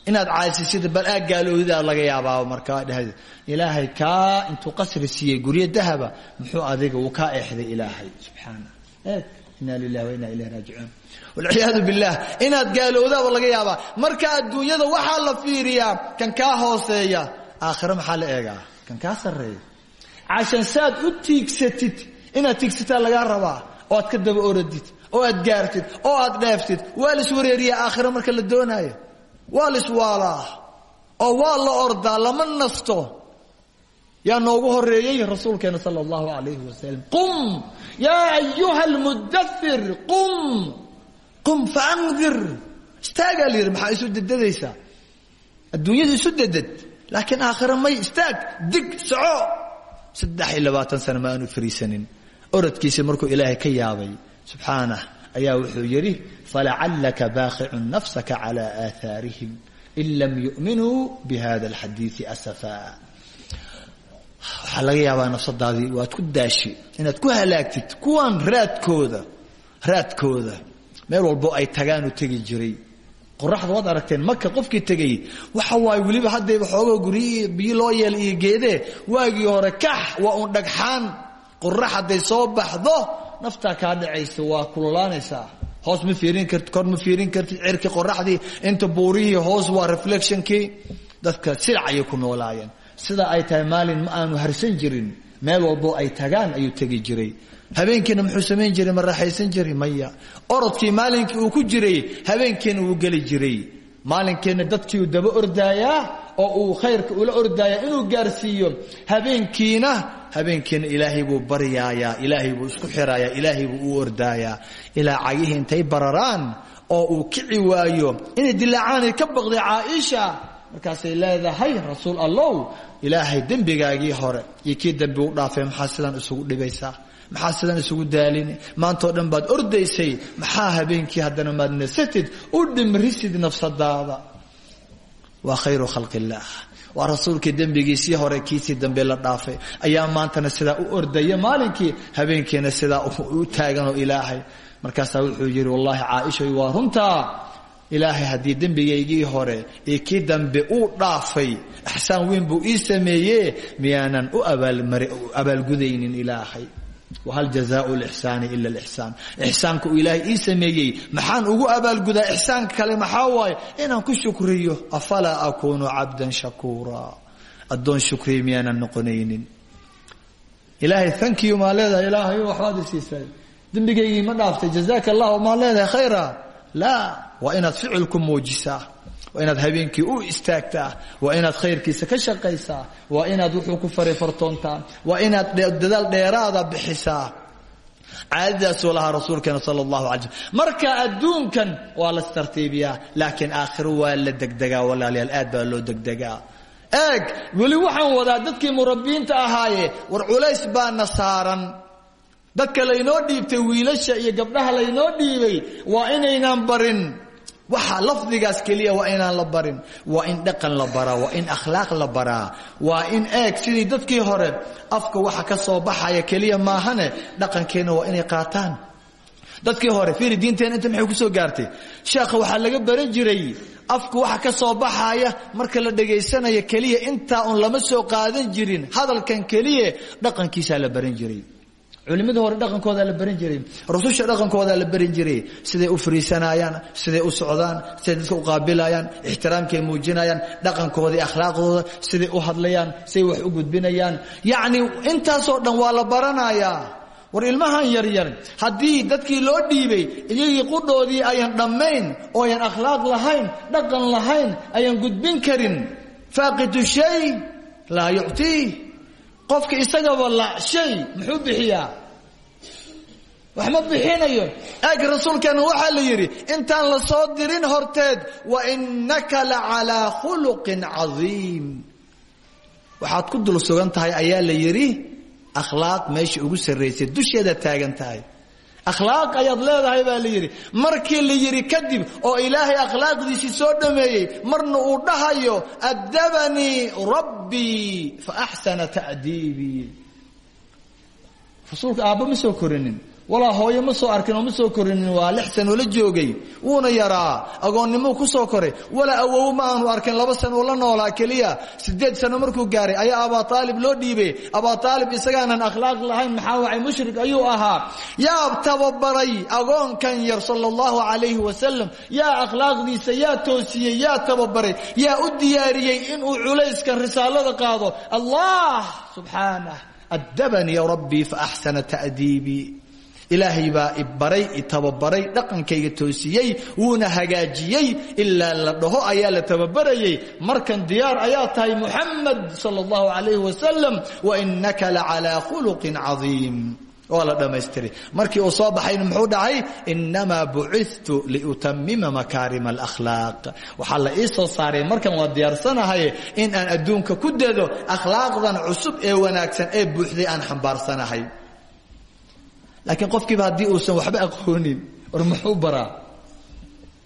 S4: inaad caasisid bal aa gaalowdaad laga yaabaa markaa dhahd ilaahay kaa intuu qasri siiyey guryo dahaba muxuu adiga uu kaa eexday ilaahay. Subxaana. Inaa lilah wa inaa ilayh raajicuun. Walciyaadu billaah inaad gaalowdaaba laga yaabaa marka adduunyada waxaa la fiiriyaa kan kaa hooseeya aakhiro maxaa la eegaa kan kaa sarreeya. Cashan saad u tiigsatid inaad tiigsataa lagaa rabaa oo aad ka daba oradid oo aad gaartid oo aad dheeftid waa lis wareeriyaa aakhiro marka la doonaayo. Waa liswaalaa oo waa la lama nasto. Yaa noogu horeeyey rasuulkeena sala allahu alayhi wasalam qum yaa ayuha almudathir qum qum faandir istaagaa la yidhi maxaa isu laakiin aakhira may istaag dig soco. Saddex iyo labaatan sano ma aanu fariisanin. Oradkiisa markuu ilaahay ka yaabay subxaanah ayaa wuxuu yidhi falacallaka baaqicun nafsaka calaa aahaarihim in lam yu'minuu bihada alxadiidi asafa waxaa laga yaabaa nafsadaadii waad ku daashi inaad ku halaagtid kuwan raadkooda raadkooda. Meel walbo ay tagaan u tegi jiray qoraxda waad aragteen maka qofkii tegay waxa waaye weliba haddayba xoogoo guryi biyo loo yeela iyo geedee waagii hore kax waa uun dhagxaan. Qorax hadday soo baxdo naftaa kaa dhacaysa waa kululaanaysaa. Hoos ma fiirin karti kor ma fiirin kartid cirkii qoraxdii inta buurihii hoos waa reflectionkii. Dadka silac ku noolaayeen. Sida ay tahay maalin ma aanu harsan jirin meel walbo ay tagaan ayuu tegi jiray habeenkiina muxuu samayn jiray ma raaxaysan jiray maya. Orodkii maalinkii uu ku jiray habeenkiina wuu geli jiray. Maalinkiina dadkiiu daba ordaayaa oo uu khayrka ula ordaayaa inuu gaarsiiyo habeenkiina habeenkiina ilaahay buu baryaayaa ilaahay buu isku xiraayaa ilaahay buu u ordaayaa ilaa cagihii bararaan oo uu kici waayo inay dilaacaanay ka baqday caaisha. Markaasay leedahay rasuul allow ilaahay dembigaagii hore. Iyo kii dembi u dhaafay maxaa sidan isugu dhibaysaa maxaa sidan isugu daalini maantao dhan baad ordaysay. Maxaa habeenkii haddana maad nasatid u dhimrisid nafsadaada. Waa khayru khalq illaah waa rasuulkii dembigiisii hore kiisii dambe la dhaafay. Ayaa maantana sidaa u ordaya maalinkii? Habeenkiina sidaa u taaganoo ilaahay. Markaasaa wuxuu yihi wallaahi caaishay waa runtaa ilaahay haddii dembigaygii hore iyo kii dambe uu dhaafay axsaan weyn buu ii sameeye miyaanan u abaalgudaynin ilaahay wahal jazaau lixsaani ila lixsaan ixsaanka uu ilaahay ii sameeyey maxaan ugu abaalgudaa ixsaanka kale maxaa waaye inaan ku shukriyo afalaa akuunu cabdan shakuura addoon shukriya miyaanan noqonaynin ilaahay thank you maa leedahay ilaahay waxbaad i siisay dembigaygii ma dhaaftay jazaaka allah maa leedahay khayra laa waa inaad ficilku muujisaa waa inaad habeenkii u istaagtaa waa inaad khayrkiisa ka shaqaysaa waa inaad wuxuu ku faray fartoontaa waa inaad dadaal dheeraada bixisaa. Caadadaasuu lahaa rasuulkeena sal allahu alay slm marka adduunkan waa la startiibiyaa laakiin aakhiro waa la degdegaa walaalayaal aad baa loo degdegaa. Eeg weli waxaan wadaa dadkii murabbiyiinta dhiibtay wiilasha iyo gabdhaha laynoo dhiibay waa inaynaan barin waxa lafdigaas keliya waa inaan la barin waa in dhaqan la baraa waa in akhlaaq la baraa waa in eeg sidii dadkii hore afka waxa ka soo baxaya keliya maahane dhaqankeenna waa inay qaataan. Dadkii hore fiiri diinteena inta maxay ku soo gaartay? Sheekha waxaa laga baran jiray afka waxa ka soo baxaya marka la dhagaysanayo keliya intaa un lama soo qaadan jirin hadalkan keliya dhaqankiisaa la baran jiray culimada hore dhaqankoodaa la baran jiray rususha dhaqankoodaa la baran jiray siday u fariisanayaan siday u socdaan siday dadka u qaabilayaan ixtiraamkay muujinayaan dhaqankooda iyo akhlaaqdooda siday u hadlayaan siday wax u gudbinayaan. Yacni intaasoo dhan waa la baranayaa war ilmahan yaryar haddii dadkii loo dhiibay iyagii qudhoodii ayaan dhammayn oo ayaan akhlaaq lahayn dhaqan lahayn ayaan gudbin karin faaqidu shay laa yuctii qofka isagaba la shay muxuu bixiyaa? Wax bixinayo. Eeg rasuulkeena waxaa la yidhi intaan la soo dirin horteed wa innaka la calaa khuluqin cadiim. Waxaad ku dul sugan tahay ayaa la yidhi akhlaaq meesha ugu sarraysay dusheeda taagan akhlaaq ayaad leedahay baa la yidhi. Markii la yidhi kadib oo ilaahay akhlaaqdiisii soo dhameeyey marna uu dhahayo adabanii rabbii fa axsana ta'diibii rasuulka aabba ma soo korinin walaa hooyo ma soo arkin oo ma soo korinin waa lix sanoo la joogay. Wuuna yaraa agoonnimuu ku soo koray. Walaa awow ma aanu arkin laba sanoo la noolaa keliya. Sideed sano markuu gaaray ayaa abaa aalib loo dhiibay. Abaa aalib isagaanan akhlaaq lahayn maxaa wacay? Mushrik ayuu ahaa. Yaa tababaray agoonkan yar sala allahu calayhi wasalam yaa akhlaaqdiisa yaa toosiyey yaa tababaray yaa u diyaariyey inuu culayskan risaalada qaado. Allah subxaanah adabanii rabbii fa axsana ta'diibii ilaahay baa ibaray itababaray dhaqankayga toosiyey wuuna hagaajiyey. Ilaa la ayaa la tababarayay markan diyaar ayaa tahay muxamed sal اllahu alayh wasalam wainaka lacalaa khuluqin cadiim. Waa la markii uu soo baxayna muxuu dhacay? Inamaa bucitu liutamima makaarima alakhlaaq. Waxaa la ii soo markan waa diyaarsanahay in aan adduunka ku dado akhlaaqdan cusub ee wanaagsan ee buuxday aan xambaarsanahay laakiin qofkiiba haddii uusan waxba aqoonin war muxuu baraa?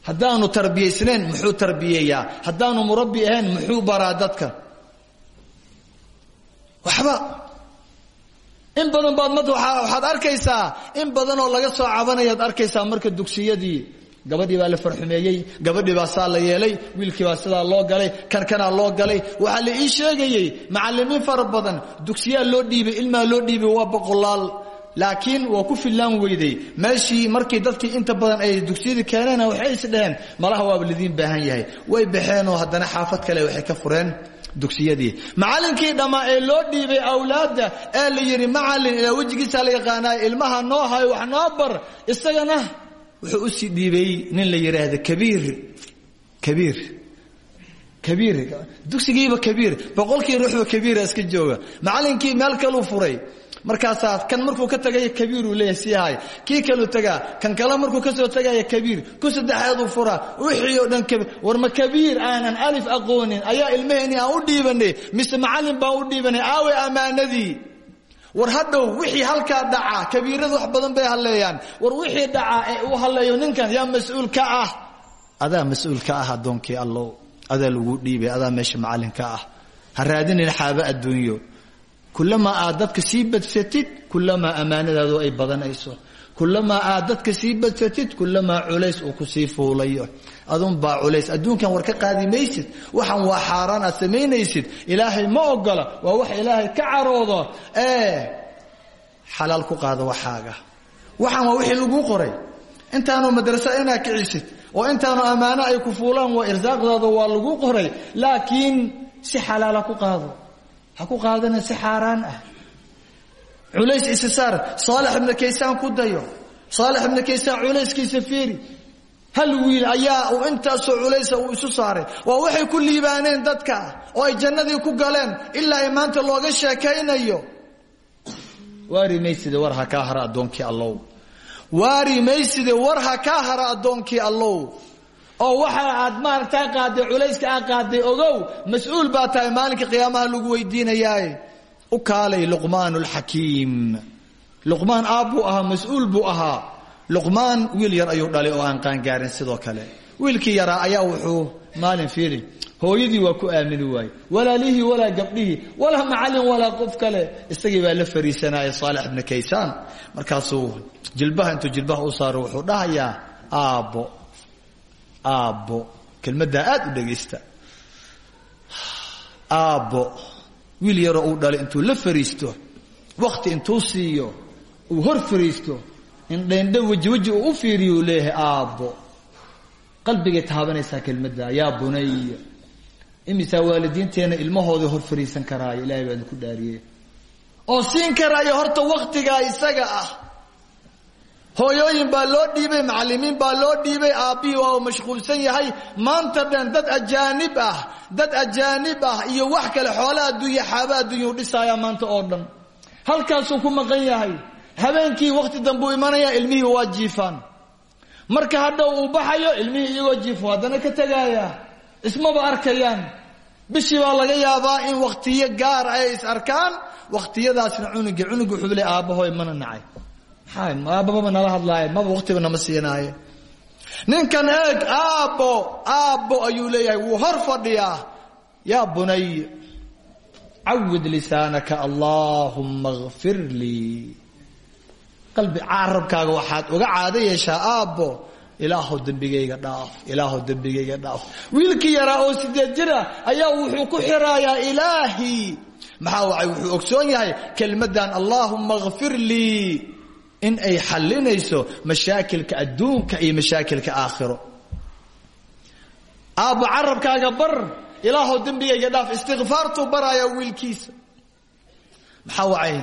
S4: Haddaanu tarbiyaysnayn muxuu tarbiyeeyaa? Haddaanu murabbi ahayn muxuu baraa dadka? Waxba. In badan baad mad waxaad arkaysaa in badan oo laga soo cabanayaad arkaysaa marka dugsiyadii. Gabadhii baa la farxumeeyey gabadhii baa saa la yeelay wiilkii baa sidaa loo galay kan kanaa loo galay. Waxaa la ii sheegayey macalimiin fara badan dugsiyaa loo dhiibay ilmaa loo dhiibay waa boqolaal laakiin waa ku fillaan weyday. Meeshii markii dadkii inta badan ay dugsiyadii keeneen waxay is dheheen malaha waaba lidiin baahan yahay. Way baxeenoo haddana xaafad kale waxay ka fureen dugsiyadii macallinkii dhammaa ee loo dhiibay awlaadda ee la yidhi macallin ilaa wejigiisaa la yaqaanaayo ilmaha noo hayo wax noo bar isagana wuxuu u sii dhiibay nin la yidhaahda kabiir. Kabiir. Kabiir. Dugsigiiba kabiir. Boqolkii ruuxba kabiira iska jooga. Macallinkii meel kaluu furay markaasaa kan markuu ka tagaya kabiiruu leeyahay sii haay kii kaluu tagaa? Kan kale markuu ka soo tagaya kabiir. Ku saddexeeduu furaa. Wixii oo dhan kabiir. War ma kabiir aanan alif aqoonin. Ayaa ilmaheenii aan u dhiibanay mise macallin baan u dhiibanay aawe ammaanadii. War hadhow wixii halkaa dhaca kabiirada wax badan bay halleeyaan. War wixii dhaca ee uu halleeyo ninkan yaa mas'uul ka ah. Adaa mas'uul ka ah addoonkii allow adaa lagu dhiibay. Adaa meesha macallin ka ah. Ha raadinin xaabo adduunyo kulamaa aad dadka sii badsatid kulamaa ammaanadaadu ay badanayso. Kulamaa aad dadka sii badsatid kulamaa culays uu ku sii fuulayo. Adunbaa culays. Adduunkan war ka qaadi maysid waxaan waa xaaraan aad samaynaysid. Ilaahay ma ogola waa wax ilaahay ka caroodo. Ee xalaal ku qaado waxaaga. Waxaan waa wixii laguu qoray. Intaanu madraso inaad kicisid oo intaanu ammaano ay ku fuulaan waa irsaaqdaada waa lagu qoray. Laakiin si xalaala ku qaado ha ku qaadana si xaaraan ah. Culays isa saar saalex ibna ku dayo. Saalex ibna kaysaan culayskiisa fiiri. Hal wiil ayaa uu intaasoo culaysa uu isu saaray. Waa waxay ku dadka oo ay jannadii ku galeen ilaa ay maanta looga sheekaynayo. Waari mayside war ha hara addoonkii allow. Waari mayside war ha hara addoonkii allow oo waxa aad maaragtaa qaaday culayska aa qaaday ogow mas'uul baa tahay maalinka qiyaamaha lagu weydiinayaaye u kaalay luqmaan lxakiim luqmaan aab buu ahaa mas'uul buu ahaa. Luqmaan wiil yar ayuu dhalay oo aan qaangaarin sidoo kale. Wiilkii yaraa ayaa wuxuu maalin fiili hooyadii waa ku aamini waaye walaalihii walaa gabdhihii walaa macallin walaa qof kale. Isagii baa la fariisanaya saalex ibna kaysaan. Markaasuu jilbaha intuu jilbaha u saaro wuxuu dhahayaa aabbo aabbo. Kelmaddaa aada u dhegaysta. Aabbo. Wiil yaroo uu dhalay intuu la fariisto. Wakti intuu siiyo uu hor fariisto. Indhaindha weji weji uu u fiiriyo uu leeyahay aabbo. Qalbigay taabanaysaa kelmadda yaa bunay imisaa waalidiinteenna ilmahooda hor fariisan karaayo ilahay baa idinku dhaariyey. Oo siin karaayo horta waktigaa isaga ah hooyooyin baa loo dhiibay macallimiin baa loo dhiibay aabbihii waa uu mashquulsan yahay. Maanta dhan dad ajaanib ah dad ajaanib ah iyo wax kale xoola adduunya xaaba u dhisaayaa maanta oo dhan. Halkaasuu ku maqan yahay. Habeenkii wakti dambuu imanaya ilmihii waa jiifaan. Marka hadhow uu baxayo ilmihii iyagoo jiifo haddana ka tegaaya ismaba arkayaan. Bishii baa laga yaabaa in waktiyo gaar ay is arkaan wakhtiyadaasna cunuga cunuga wuxuu le aabbahoy mana nacay aabababa nala hadlaaye. Maba waktiba nama siinaaye ninkan eeg aabbo aabbo ayuu leeyahay wuu hor fadhiyaa. Yaa bunay cawid lisaanaka allaahumma kfir lii qalbi carabkaaga waxaad uga caado yeeshaa aabbo ilaahow dembigayga dhaaf ilaahow dembigayga dhaaf. Wiilkii yaraa oo sideed jira ayaa wuxuu ku xiraayaa ilaahi. Maxaa wacay? Wuxuu ogsoon yahay kelmaddan allaahumma kfir lii in ay xalinayso mashaakilka adduunka iyo mashaakilka aakhiro. Aabbo carabkaaga bar ilaahow dembigayga dhaaf istikfaartuu barayaa wiilkiisa. Maxaa wacay?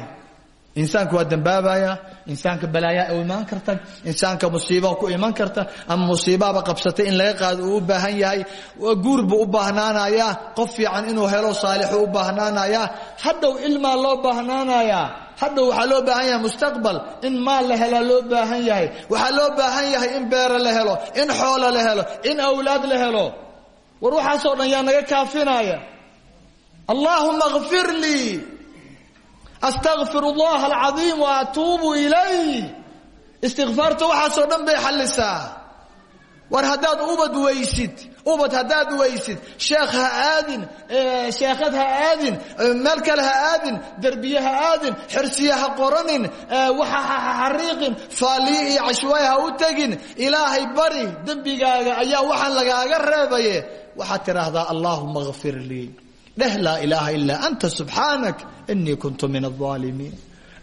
S4: Insaanku waa dambaabaya insaanka balaayaa u imaan karta insaanka musiiba ku iman karta ama musiibaaba qabsatay in laga qaado uu u baahan yahay guur buu u baahnaanayaa qof fiican inuu helo saalixuu u baahnaanayaa hadhow ilmaa loo baahnaanayaa hadhow waxaa loo baahan yahay mustaqbal in maal la helaa loo baahan yahay. Waxaa loo baahan yahay in beero la helo in xoolo la helo in awlaad la helo. War waxaasoo dhan yaa naga kaafinaya allaahuma kfir lii astaqfir allaha alcadiim waatuubu ilayh istikfaarta waxaasoo dhan bay xallisaa war haddaad ubad weysid ubad haddaad weysid sheekh ha aadin sheekhad ha aadin meel kale ha aadin derbiye ha aadin xirsiye ha qoranin waxa ha xariiqin faaliye iyo cashwaay ha u tegin. Ilaahay bari dembigaaga ayaa waxaan lagaaga reebaye. Waxaad tidhaahdaa allaahuma kfir lii. Dheh laa ilaaha ilaa anta subxaanak inii kuntu min alaalimiin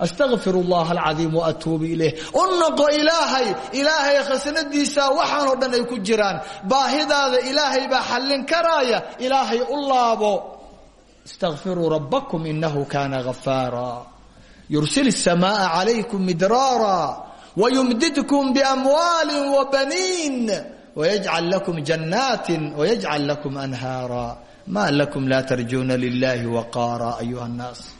S4: astaqfir allah alcadiim waatuubu ilayh. U noqo ilaahay ilaahay khasnadiisa waxaanoo dhan ay ku jiraan. Baahidaada ilaahay baa xallin karaaya. Ilaahay u laabo. Istaqfiruu rabbakum inahu kana gafaara yursil الsamaaa calaykum midraara wayumdidkum biamwaali wabaniin wayajcal lakum jannaati wayajcal lakum anhaara. Ma lakum la tarjuuna lilahi waqaara ayuha nnaas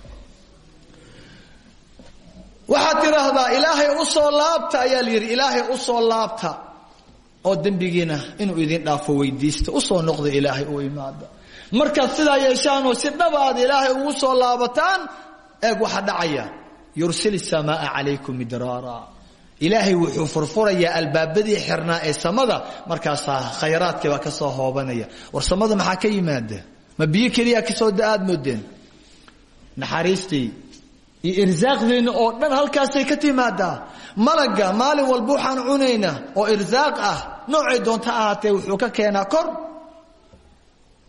S4: waxaad tidhaahdaa ilaahay u soo laabta ayaa la yidhi ilaahay u soo laabta. Oo dembigiina inuu idin dhaafo weydiista u soo noqda ilaahay u imaada. Markaad sidaa yeeshaanoo si dhaba aad ilaahay ugu soo laabataan eeg waxaa dhacaya. Yursil samaaa calaykum midraara. Ilaahay wuxuu furfurayaa albaabadii xirnaa ee samada markaasaa khayraadkii baa ka soo hoobanaya. War samada maxaa ka yimaada ma biyo keliya ka soo da'aad moodeen naxariistii iyo irsaaqdeenna oo dhan halkaasay ka timaadaa. Malaga maalin walba waxaan cunaynaa oo irsaaq ah. Noocay doonta ahaatee wuxuu ka keenaa kor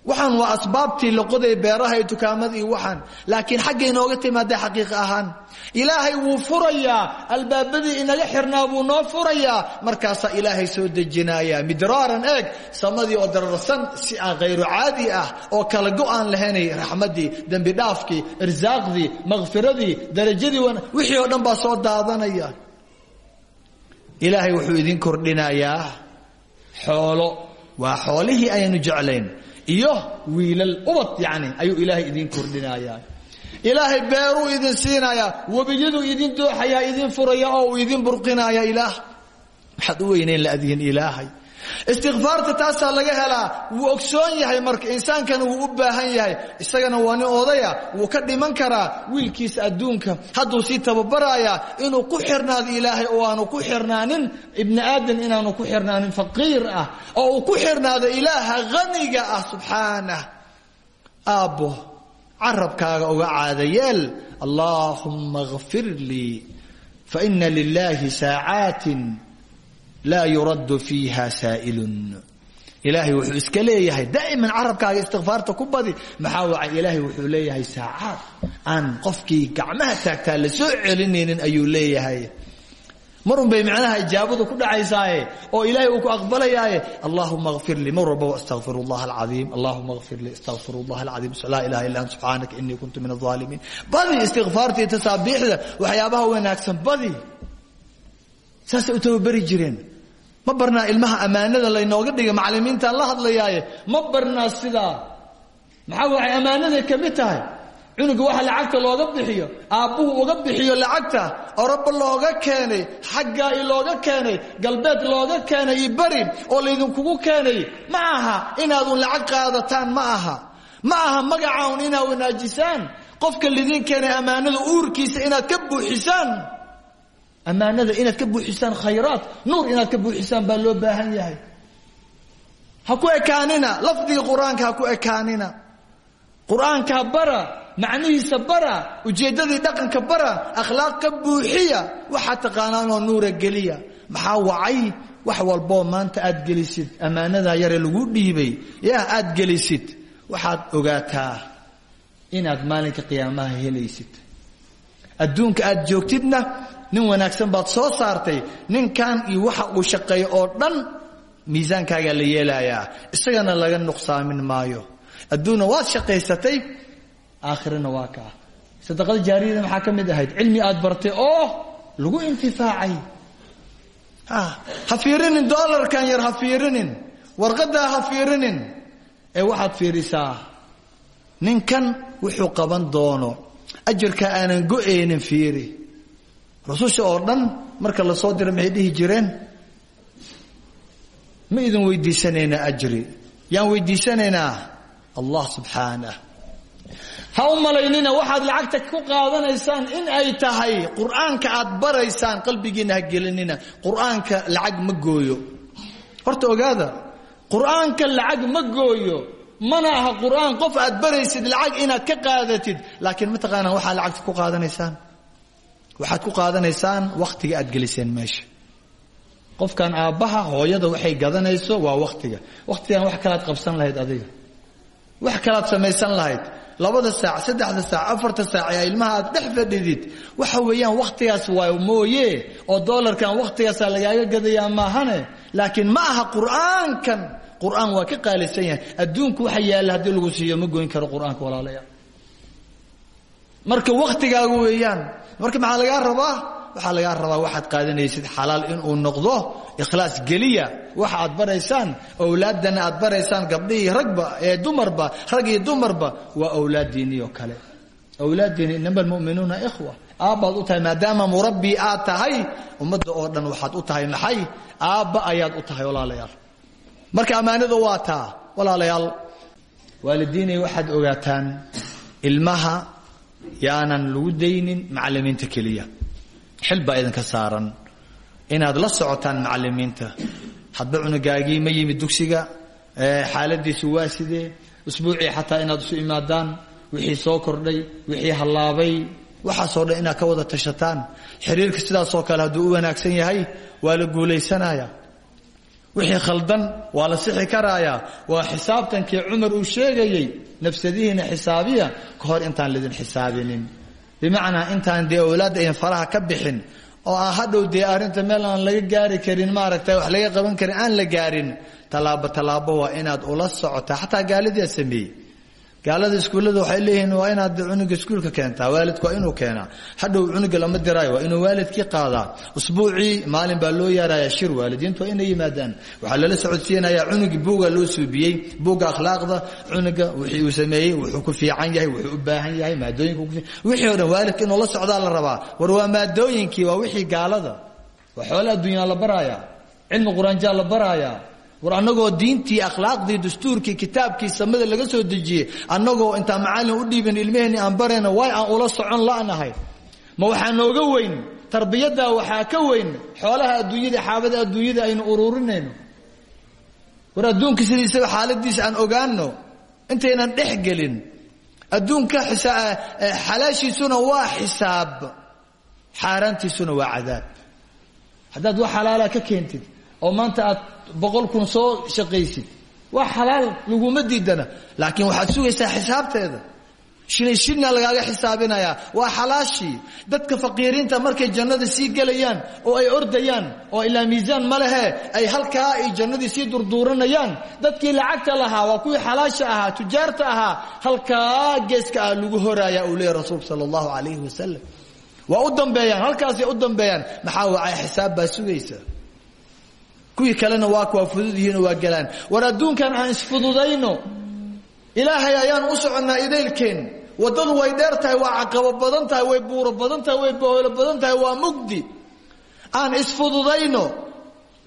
S4: waxaan waa asbaabtii loqoday beeraha iyo dukaamada iyo waxaan. Laakiin xagga inooga timaada xaqiiq ahaan. Ilaahay wuu furayaa. Albaabadii inaga xirnaa buu noo furayaa. Markaasaa ilaahay soo dejinaya midraaran eeg samadii oo dararsan si aan khayru caadi ah oo kala go'aan lahaynay raxmadii dembi dhaafkii irsaaqdii makfiradii darajadii wixii oo dhan baa soo daadanaya. Ilaahay wuxuu idin kordhinayaa xoolo. Waa xoolihii aynu jeclayn iyo wiilal ubad yani ayuu ilaahay idin kordhinayaa ilaahay beeruu idin siinayaa webiyaduu idin dooxayaa idin furaya oo idin burqinaya ilaah. Waxaad u weyneyn laadihin ilaahay istikfaarta taasaa laga helaa. Wuu ogsoon yahay marka insaankana wuu u baahan yahay. Isagana waa nin odaya wuu ka dhiman karaa wiilkiisa adduunka. Hadduu sii tababarayaa inuu ku xirnaado ilaahay oo aanu ku xirnaanin ibni aadan inaanu ku xirnaanin faqiir ah oo uu ku xirnaado ilaaha haniga ah subxaanah. Aabbo carabkaaga uga caadayeel. Allaahumma kfir lii faina lilaahi saacaatin laa yuraddu fiiha saa'ilun ilaahay wuxuu iska leeyahay daa'iman carabkaaga istikfaarta ku badi maxaa wacay ilaahay wuxuu leeyahay saacaad aan qofkii gacmaha taagtaa la soo celinaynin ayuu leeyahay marun bay macnaha ijaabadu ku dhacaysaaye oo ilaahay uu ku aqbalayaaye allahuma kfir lii mar walba astaqfir اllah alcaiim allahuma kfir lii astaqfir اllah alcaiim laa ilaha illa ant subxaanaka inii kuntu min aaalimiin badi istikfaartii tasaabiixda waxyaabaha wanaagsan badi saasay u tababeri jireen ma barnaa ilmaha ammaanada laynooga dhigay macalimiintaan la hadlayaaye? Ma barnaa sidaa maxaa waxay ammaanaday ka mid tahay? Cunuga waxa lacagta looga bixiyo aabbuhu uga bixiyo lacagta oroba looga keenay xaggaa i looga keenay galbeed looga keenay iyo beri oo laydinkugu keenay. Ma aha inaadun lacag qaadataan ma aha. Ma aha magacaun inaad wanaajisaan. Qofka lidin keenay ammaanada uurkiisa inaad ka buuxisaan ammaanada inaad ka buuxisaan khayraad nuur inaad ka buuxisaan baa loo baahan yahay. Ha ku ekaanina lafdiga qur'aanka ha ku ekaanina. Qur'aanka bara macnihiisa bara ujeeddadii dhaqanka bara akhlaaq ka buuxiya waxaad taqaanaanoo nuura geliya. Maxaa wacay? Wax walboo maanta aad gelisid. Ammaanadaa yare lagu dhiibay. Yaa aad gelisid. Waxaad ogaataa inaad maalinka qiyaamaha helaysid. Adduunka aad joogtidna nin wanaagsan baad soo saartay ninkan iyo waxa uu shaqeeyo oo dhan miisaankaagaa la yeelayaa. Isagana laga nuqsaamin maayo. Adduunna waad shaqaysatay aakhirana waa kaa sadaqada jaariyada maxaa ka mid ahayd? Cilmi aad bartay oo lagu intifaacay. Ha fiirinin dolarkan yar ha fiirinin. Warqadaa ha fiirinin. Ee waxaad fiirisaa ninkan wuxuu qaban doono ajarka aanan go'aynin fiiri rususha oo dhan marka la soo dira maxay dhihi jireen? Ma idin weydiisanaynaa ajri. Yaan weydiisanaynaa allah subxaanah ha u malaynina waxaad lacagta ku qaadanaysaan in ay tahay. Qur'aanka aad baraysaan qalbigiina ha gelinina. Qur'aanka lacag ma gooyo. Horta ogaada qur'aanka lacag ma gooyo. Mana aha qur'aan qof aad baraysid lacag inaad ka qaadatid. Laakiin mataqaanaa waxaad lacagta ku qaadanaysaan waxaad ku qaadanaysaan wakhtiga aad geliseen meesha. Qofkan aabbaha hooyada waxay gadanayso waa wakhtiga wakhtigan wax kalaad qabsan lahayd adiga. Wax kalaad samaysan lahayd. Labada saac saddexda saac afarta saac ee ilmaha aad dhex fadhidid. Waxa weeyaan wakhtigaas waa mooye oo doolarkan wakhtigaasaa lagaaga gadayaa maahane. Laakiin ma aha qur'aankan. Qur'aan waa ka qaalisan yahay. Adduunku waxa yaalla haddii lagu siiyo ma goyn karo qur'aanka walaalayaal marka wakhtigaagu weeyaan. Marka maxaa lagaa rabaa? Waxaa lagaa rabaa waxaad qaadanaysid xalaal inuu noqdo ikhlaas geliya. Waxa aad baraysaan owlaadana aad baraysaan gabdhihii ragba ee dumarba rag iyo dumarba waa owlaadiinii oo kale. Owlaadiini inama almu'minuuna ikhwa. Aabbaad u tahay maadaama murabbi aad tahay ummadda oo dhan waxaad u tahay maxay? Aabba ayaad u tahay walaalayaal. Marka ammaanada waa taa walaalayaal waalidiinay waxaad ogaataan ilmaha yaanan lagu daynin macallimiinta keliya. Xil baa idinka saaran. Inaad la socotaan macallimiinta hadba cunugaagii ma yimid dugsiga xaaladiisu waa sidee? Usbuucii xataa inaad isu imaadaan wixii soo kordhay wixii hallaabay. Waxaasoo dhan inaad ka wada tashataan. Xiriirka sidaasoo kale hadduu u wanaagsan yahay waa la guulaysanaya wixii khaldan waa la sixi karaaya waa xisaabtankii cumar uu sheegayey nafsadihiina xisaabiya ka intaan lidin xisaabinin. Bimacnaa intaan dee owlaadda ayan faraha ka bixin oo aan hadhow dee arrinta meel aan laga gaari karin maaragta wax laga qaban karin aan la gaarin tallaabo tallaabo waa inaad ula socotaa xataa gaalidaa sameeyey gaalada iskuullada waxay leeyihiin waa inaad cunuga iskuulka keentaa waalidku waa inuu keenaa. Hadhow cunuga lama diraayo waa inuu waalidkii qaadaa. Usbuucii maalin baa loo yaaraya shir waalidiintu waa inay yimaadaan. Waxaa lala socodsiinayaa cunugi buuga loo suubiyey buugga akhlaaqda cunuga wixii uu sameeyey wuxuu ku fiican yahay wuxuu u baahan yahay maadooyinka wixii o dhan waalidka inuu la socdaa la rabaa. War waa maadooyinkii waa wixii gaalada. Waa xoole adduunyaa la baraaya cilmi quraanjaa la baraaya war annagoo diintii akhlaaqdii dastuurkii kitaabkii samada laga soo dejiyey annagoo intaan macallin u dhiibin ilmaheenni aan barayna way aan ula socon la'nahay ma waxaa nooga weyn tarbiyaddaa waxaa ka weyn xoolaha adduunyada xaabada adduunyada aynu ururinayno war adduunka sidiisaba xaaladiisa aan ogaano intaynan dhex gelin. Adduunka xalaashiisuna waa xisaab xaaraantiisuna waa cadaab. Haddaad wax xalaala ka keentid oo maanta aad boqol kun soo shaqaysid. Waa xalaal laguma diidana. Laakiin waxaad sugaysaa xisaabteeda. Shilin shilna lagaaga xisaabinayaa waa xalaashii dadka faqiiriinta markay jannada sii gelayaan oo ay ordayaan oo ilaa miisaan ma lehe ay halkaa ay jannadii sii durduuranayaan. Dadkii lacagta lahaa waa kuwii xalaasha ahaa tujaarta ahaa halkaa geeska ah lagu horaaya uu leeyahy rasuulku sala allahu calayhi wasalam waa u dambeeyaan halkaasay u dambeeyaan. Maxaa wacay xisaab baa sugaysa kuwii kalena waa kuwaa fudud yihiinoo waa galaan. War adduunkan aan isfududayno ilaahay ayaan u soconnaa idaylkeen waddadu way dheer tahay waa caqabo badan tahay way buuro badan tahay way boholo badan tahay waa mugdi. Aan isfududayno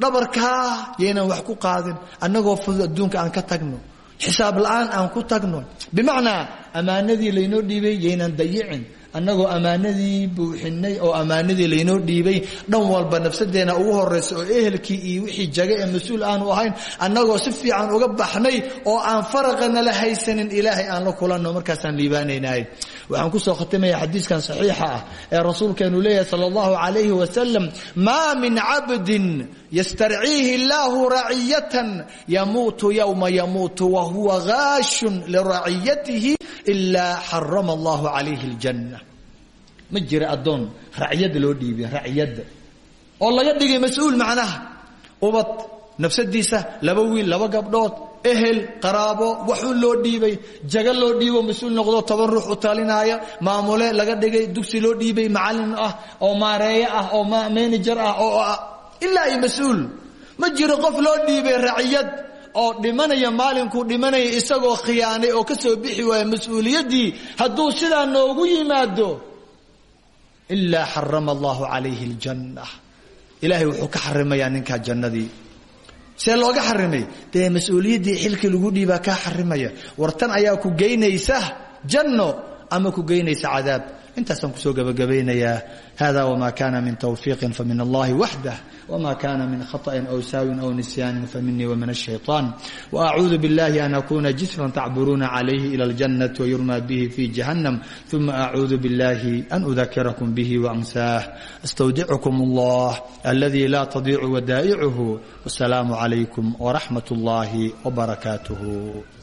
S4: dhabarkaa yaynan wax ku qaadin annagoo fudud adduunka aan ka tagno. Xisaab la'aan aan ku tagno. Bimacnaa ammaanadii laynoo dhiibay yaynan dayicin annagoo ammaanadii buuxinay oo ammaanadii laynoo dhiibay. Dhan walba nafsadeena ugu horaysa oo ehelkii iyo wixii jaga ee mas'uul aanu ahayn annagoo si fiican uga baxnay oo aan faraqana la haysanin ilaahay aan la kulanno markaasaan liibaanaynahay. Waxaan ku soo khatimaya xadiiskan saxiixa ah ee rasuulkeenu leeyahay sala allahu calayhi wasalam maa min cabdin ystarciihi illaahu raciyatan yamuutu yowma yamuutu wahuwa gaashun liraciyatihi ilaa xarama allahu calayhi aljanna ma jira addoon raciyadda loo dhiibiya raciyadda oo laga dhigay mas'uul macnaha ubad nafsadiisa laba wiil laba gabdhood ehel qaraabo waxuu loo dhiibay jaga loo dhiibo mas'uul noqdo toban ruux u talinaaya maamule laga dhigay dugsi loo dhiibay macallin ah oo maareeye ah oo manager ah oo ilaa iyo mas'uul. ma jiro qof loo dhiibay raciyad oo dhimanaya maalinkuu dhimanaya isagoo khiyaanay oo ka soo bixi waaya mas'uuliyaddii hadduu sidaa noogu yimaado ilaa xarama allahu calayhi aljanna ilaahay wuxuu ka xarimayaa ninkaa jannadii. See looga xarimay dee mas'uuliyaddii xilkii lagu dhiibaa kaa xarimaya war tan ayaa ku geynaysa janno ama ku geynaysa cadaab. Intaasaan ku soo gabagabaynayaa. Hada wma kana min tawfiiqin famin allahi waxdah wma kana min khaطأin aw saawin aw nisyaanin faminii wamin الshayطaan وacuudu biاllahi an akuna jisran tacburuuna calayhi ilى اljanati wayurma bihi fi jahannam ثuma acuudu biاllahi an udakirakum bihi وansaah astawdickum اllah aladi la tadiicu wadaa'icuhu wاsalaamu عalaykum wraxmat اllahi wbarakaatuh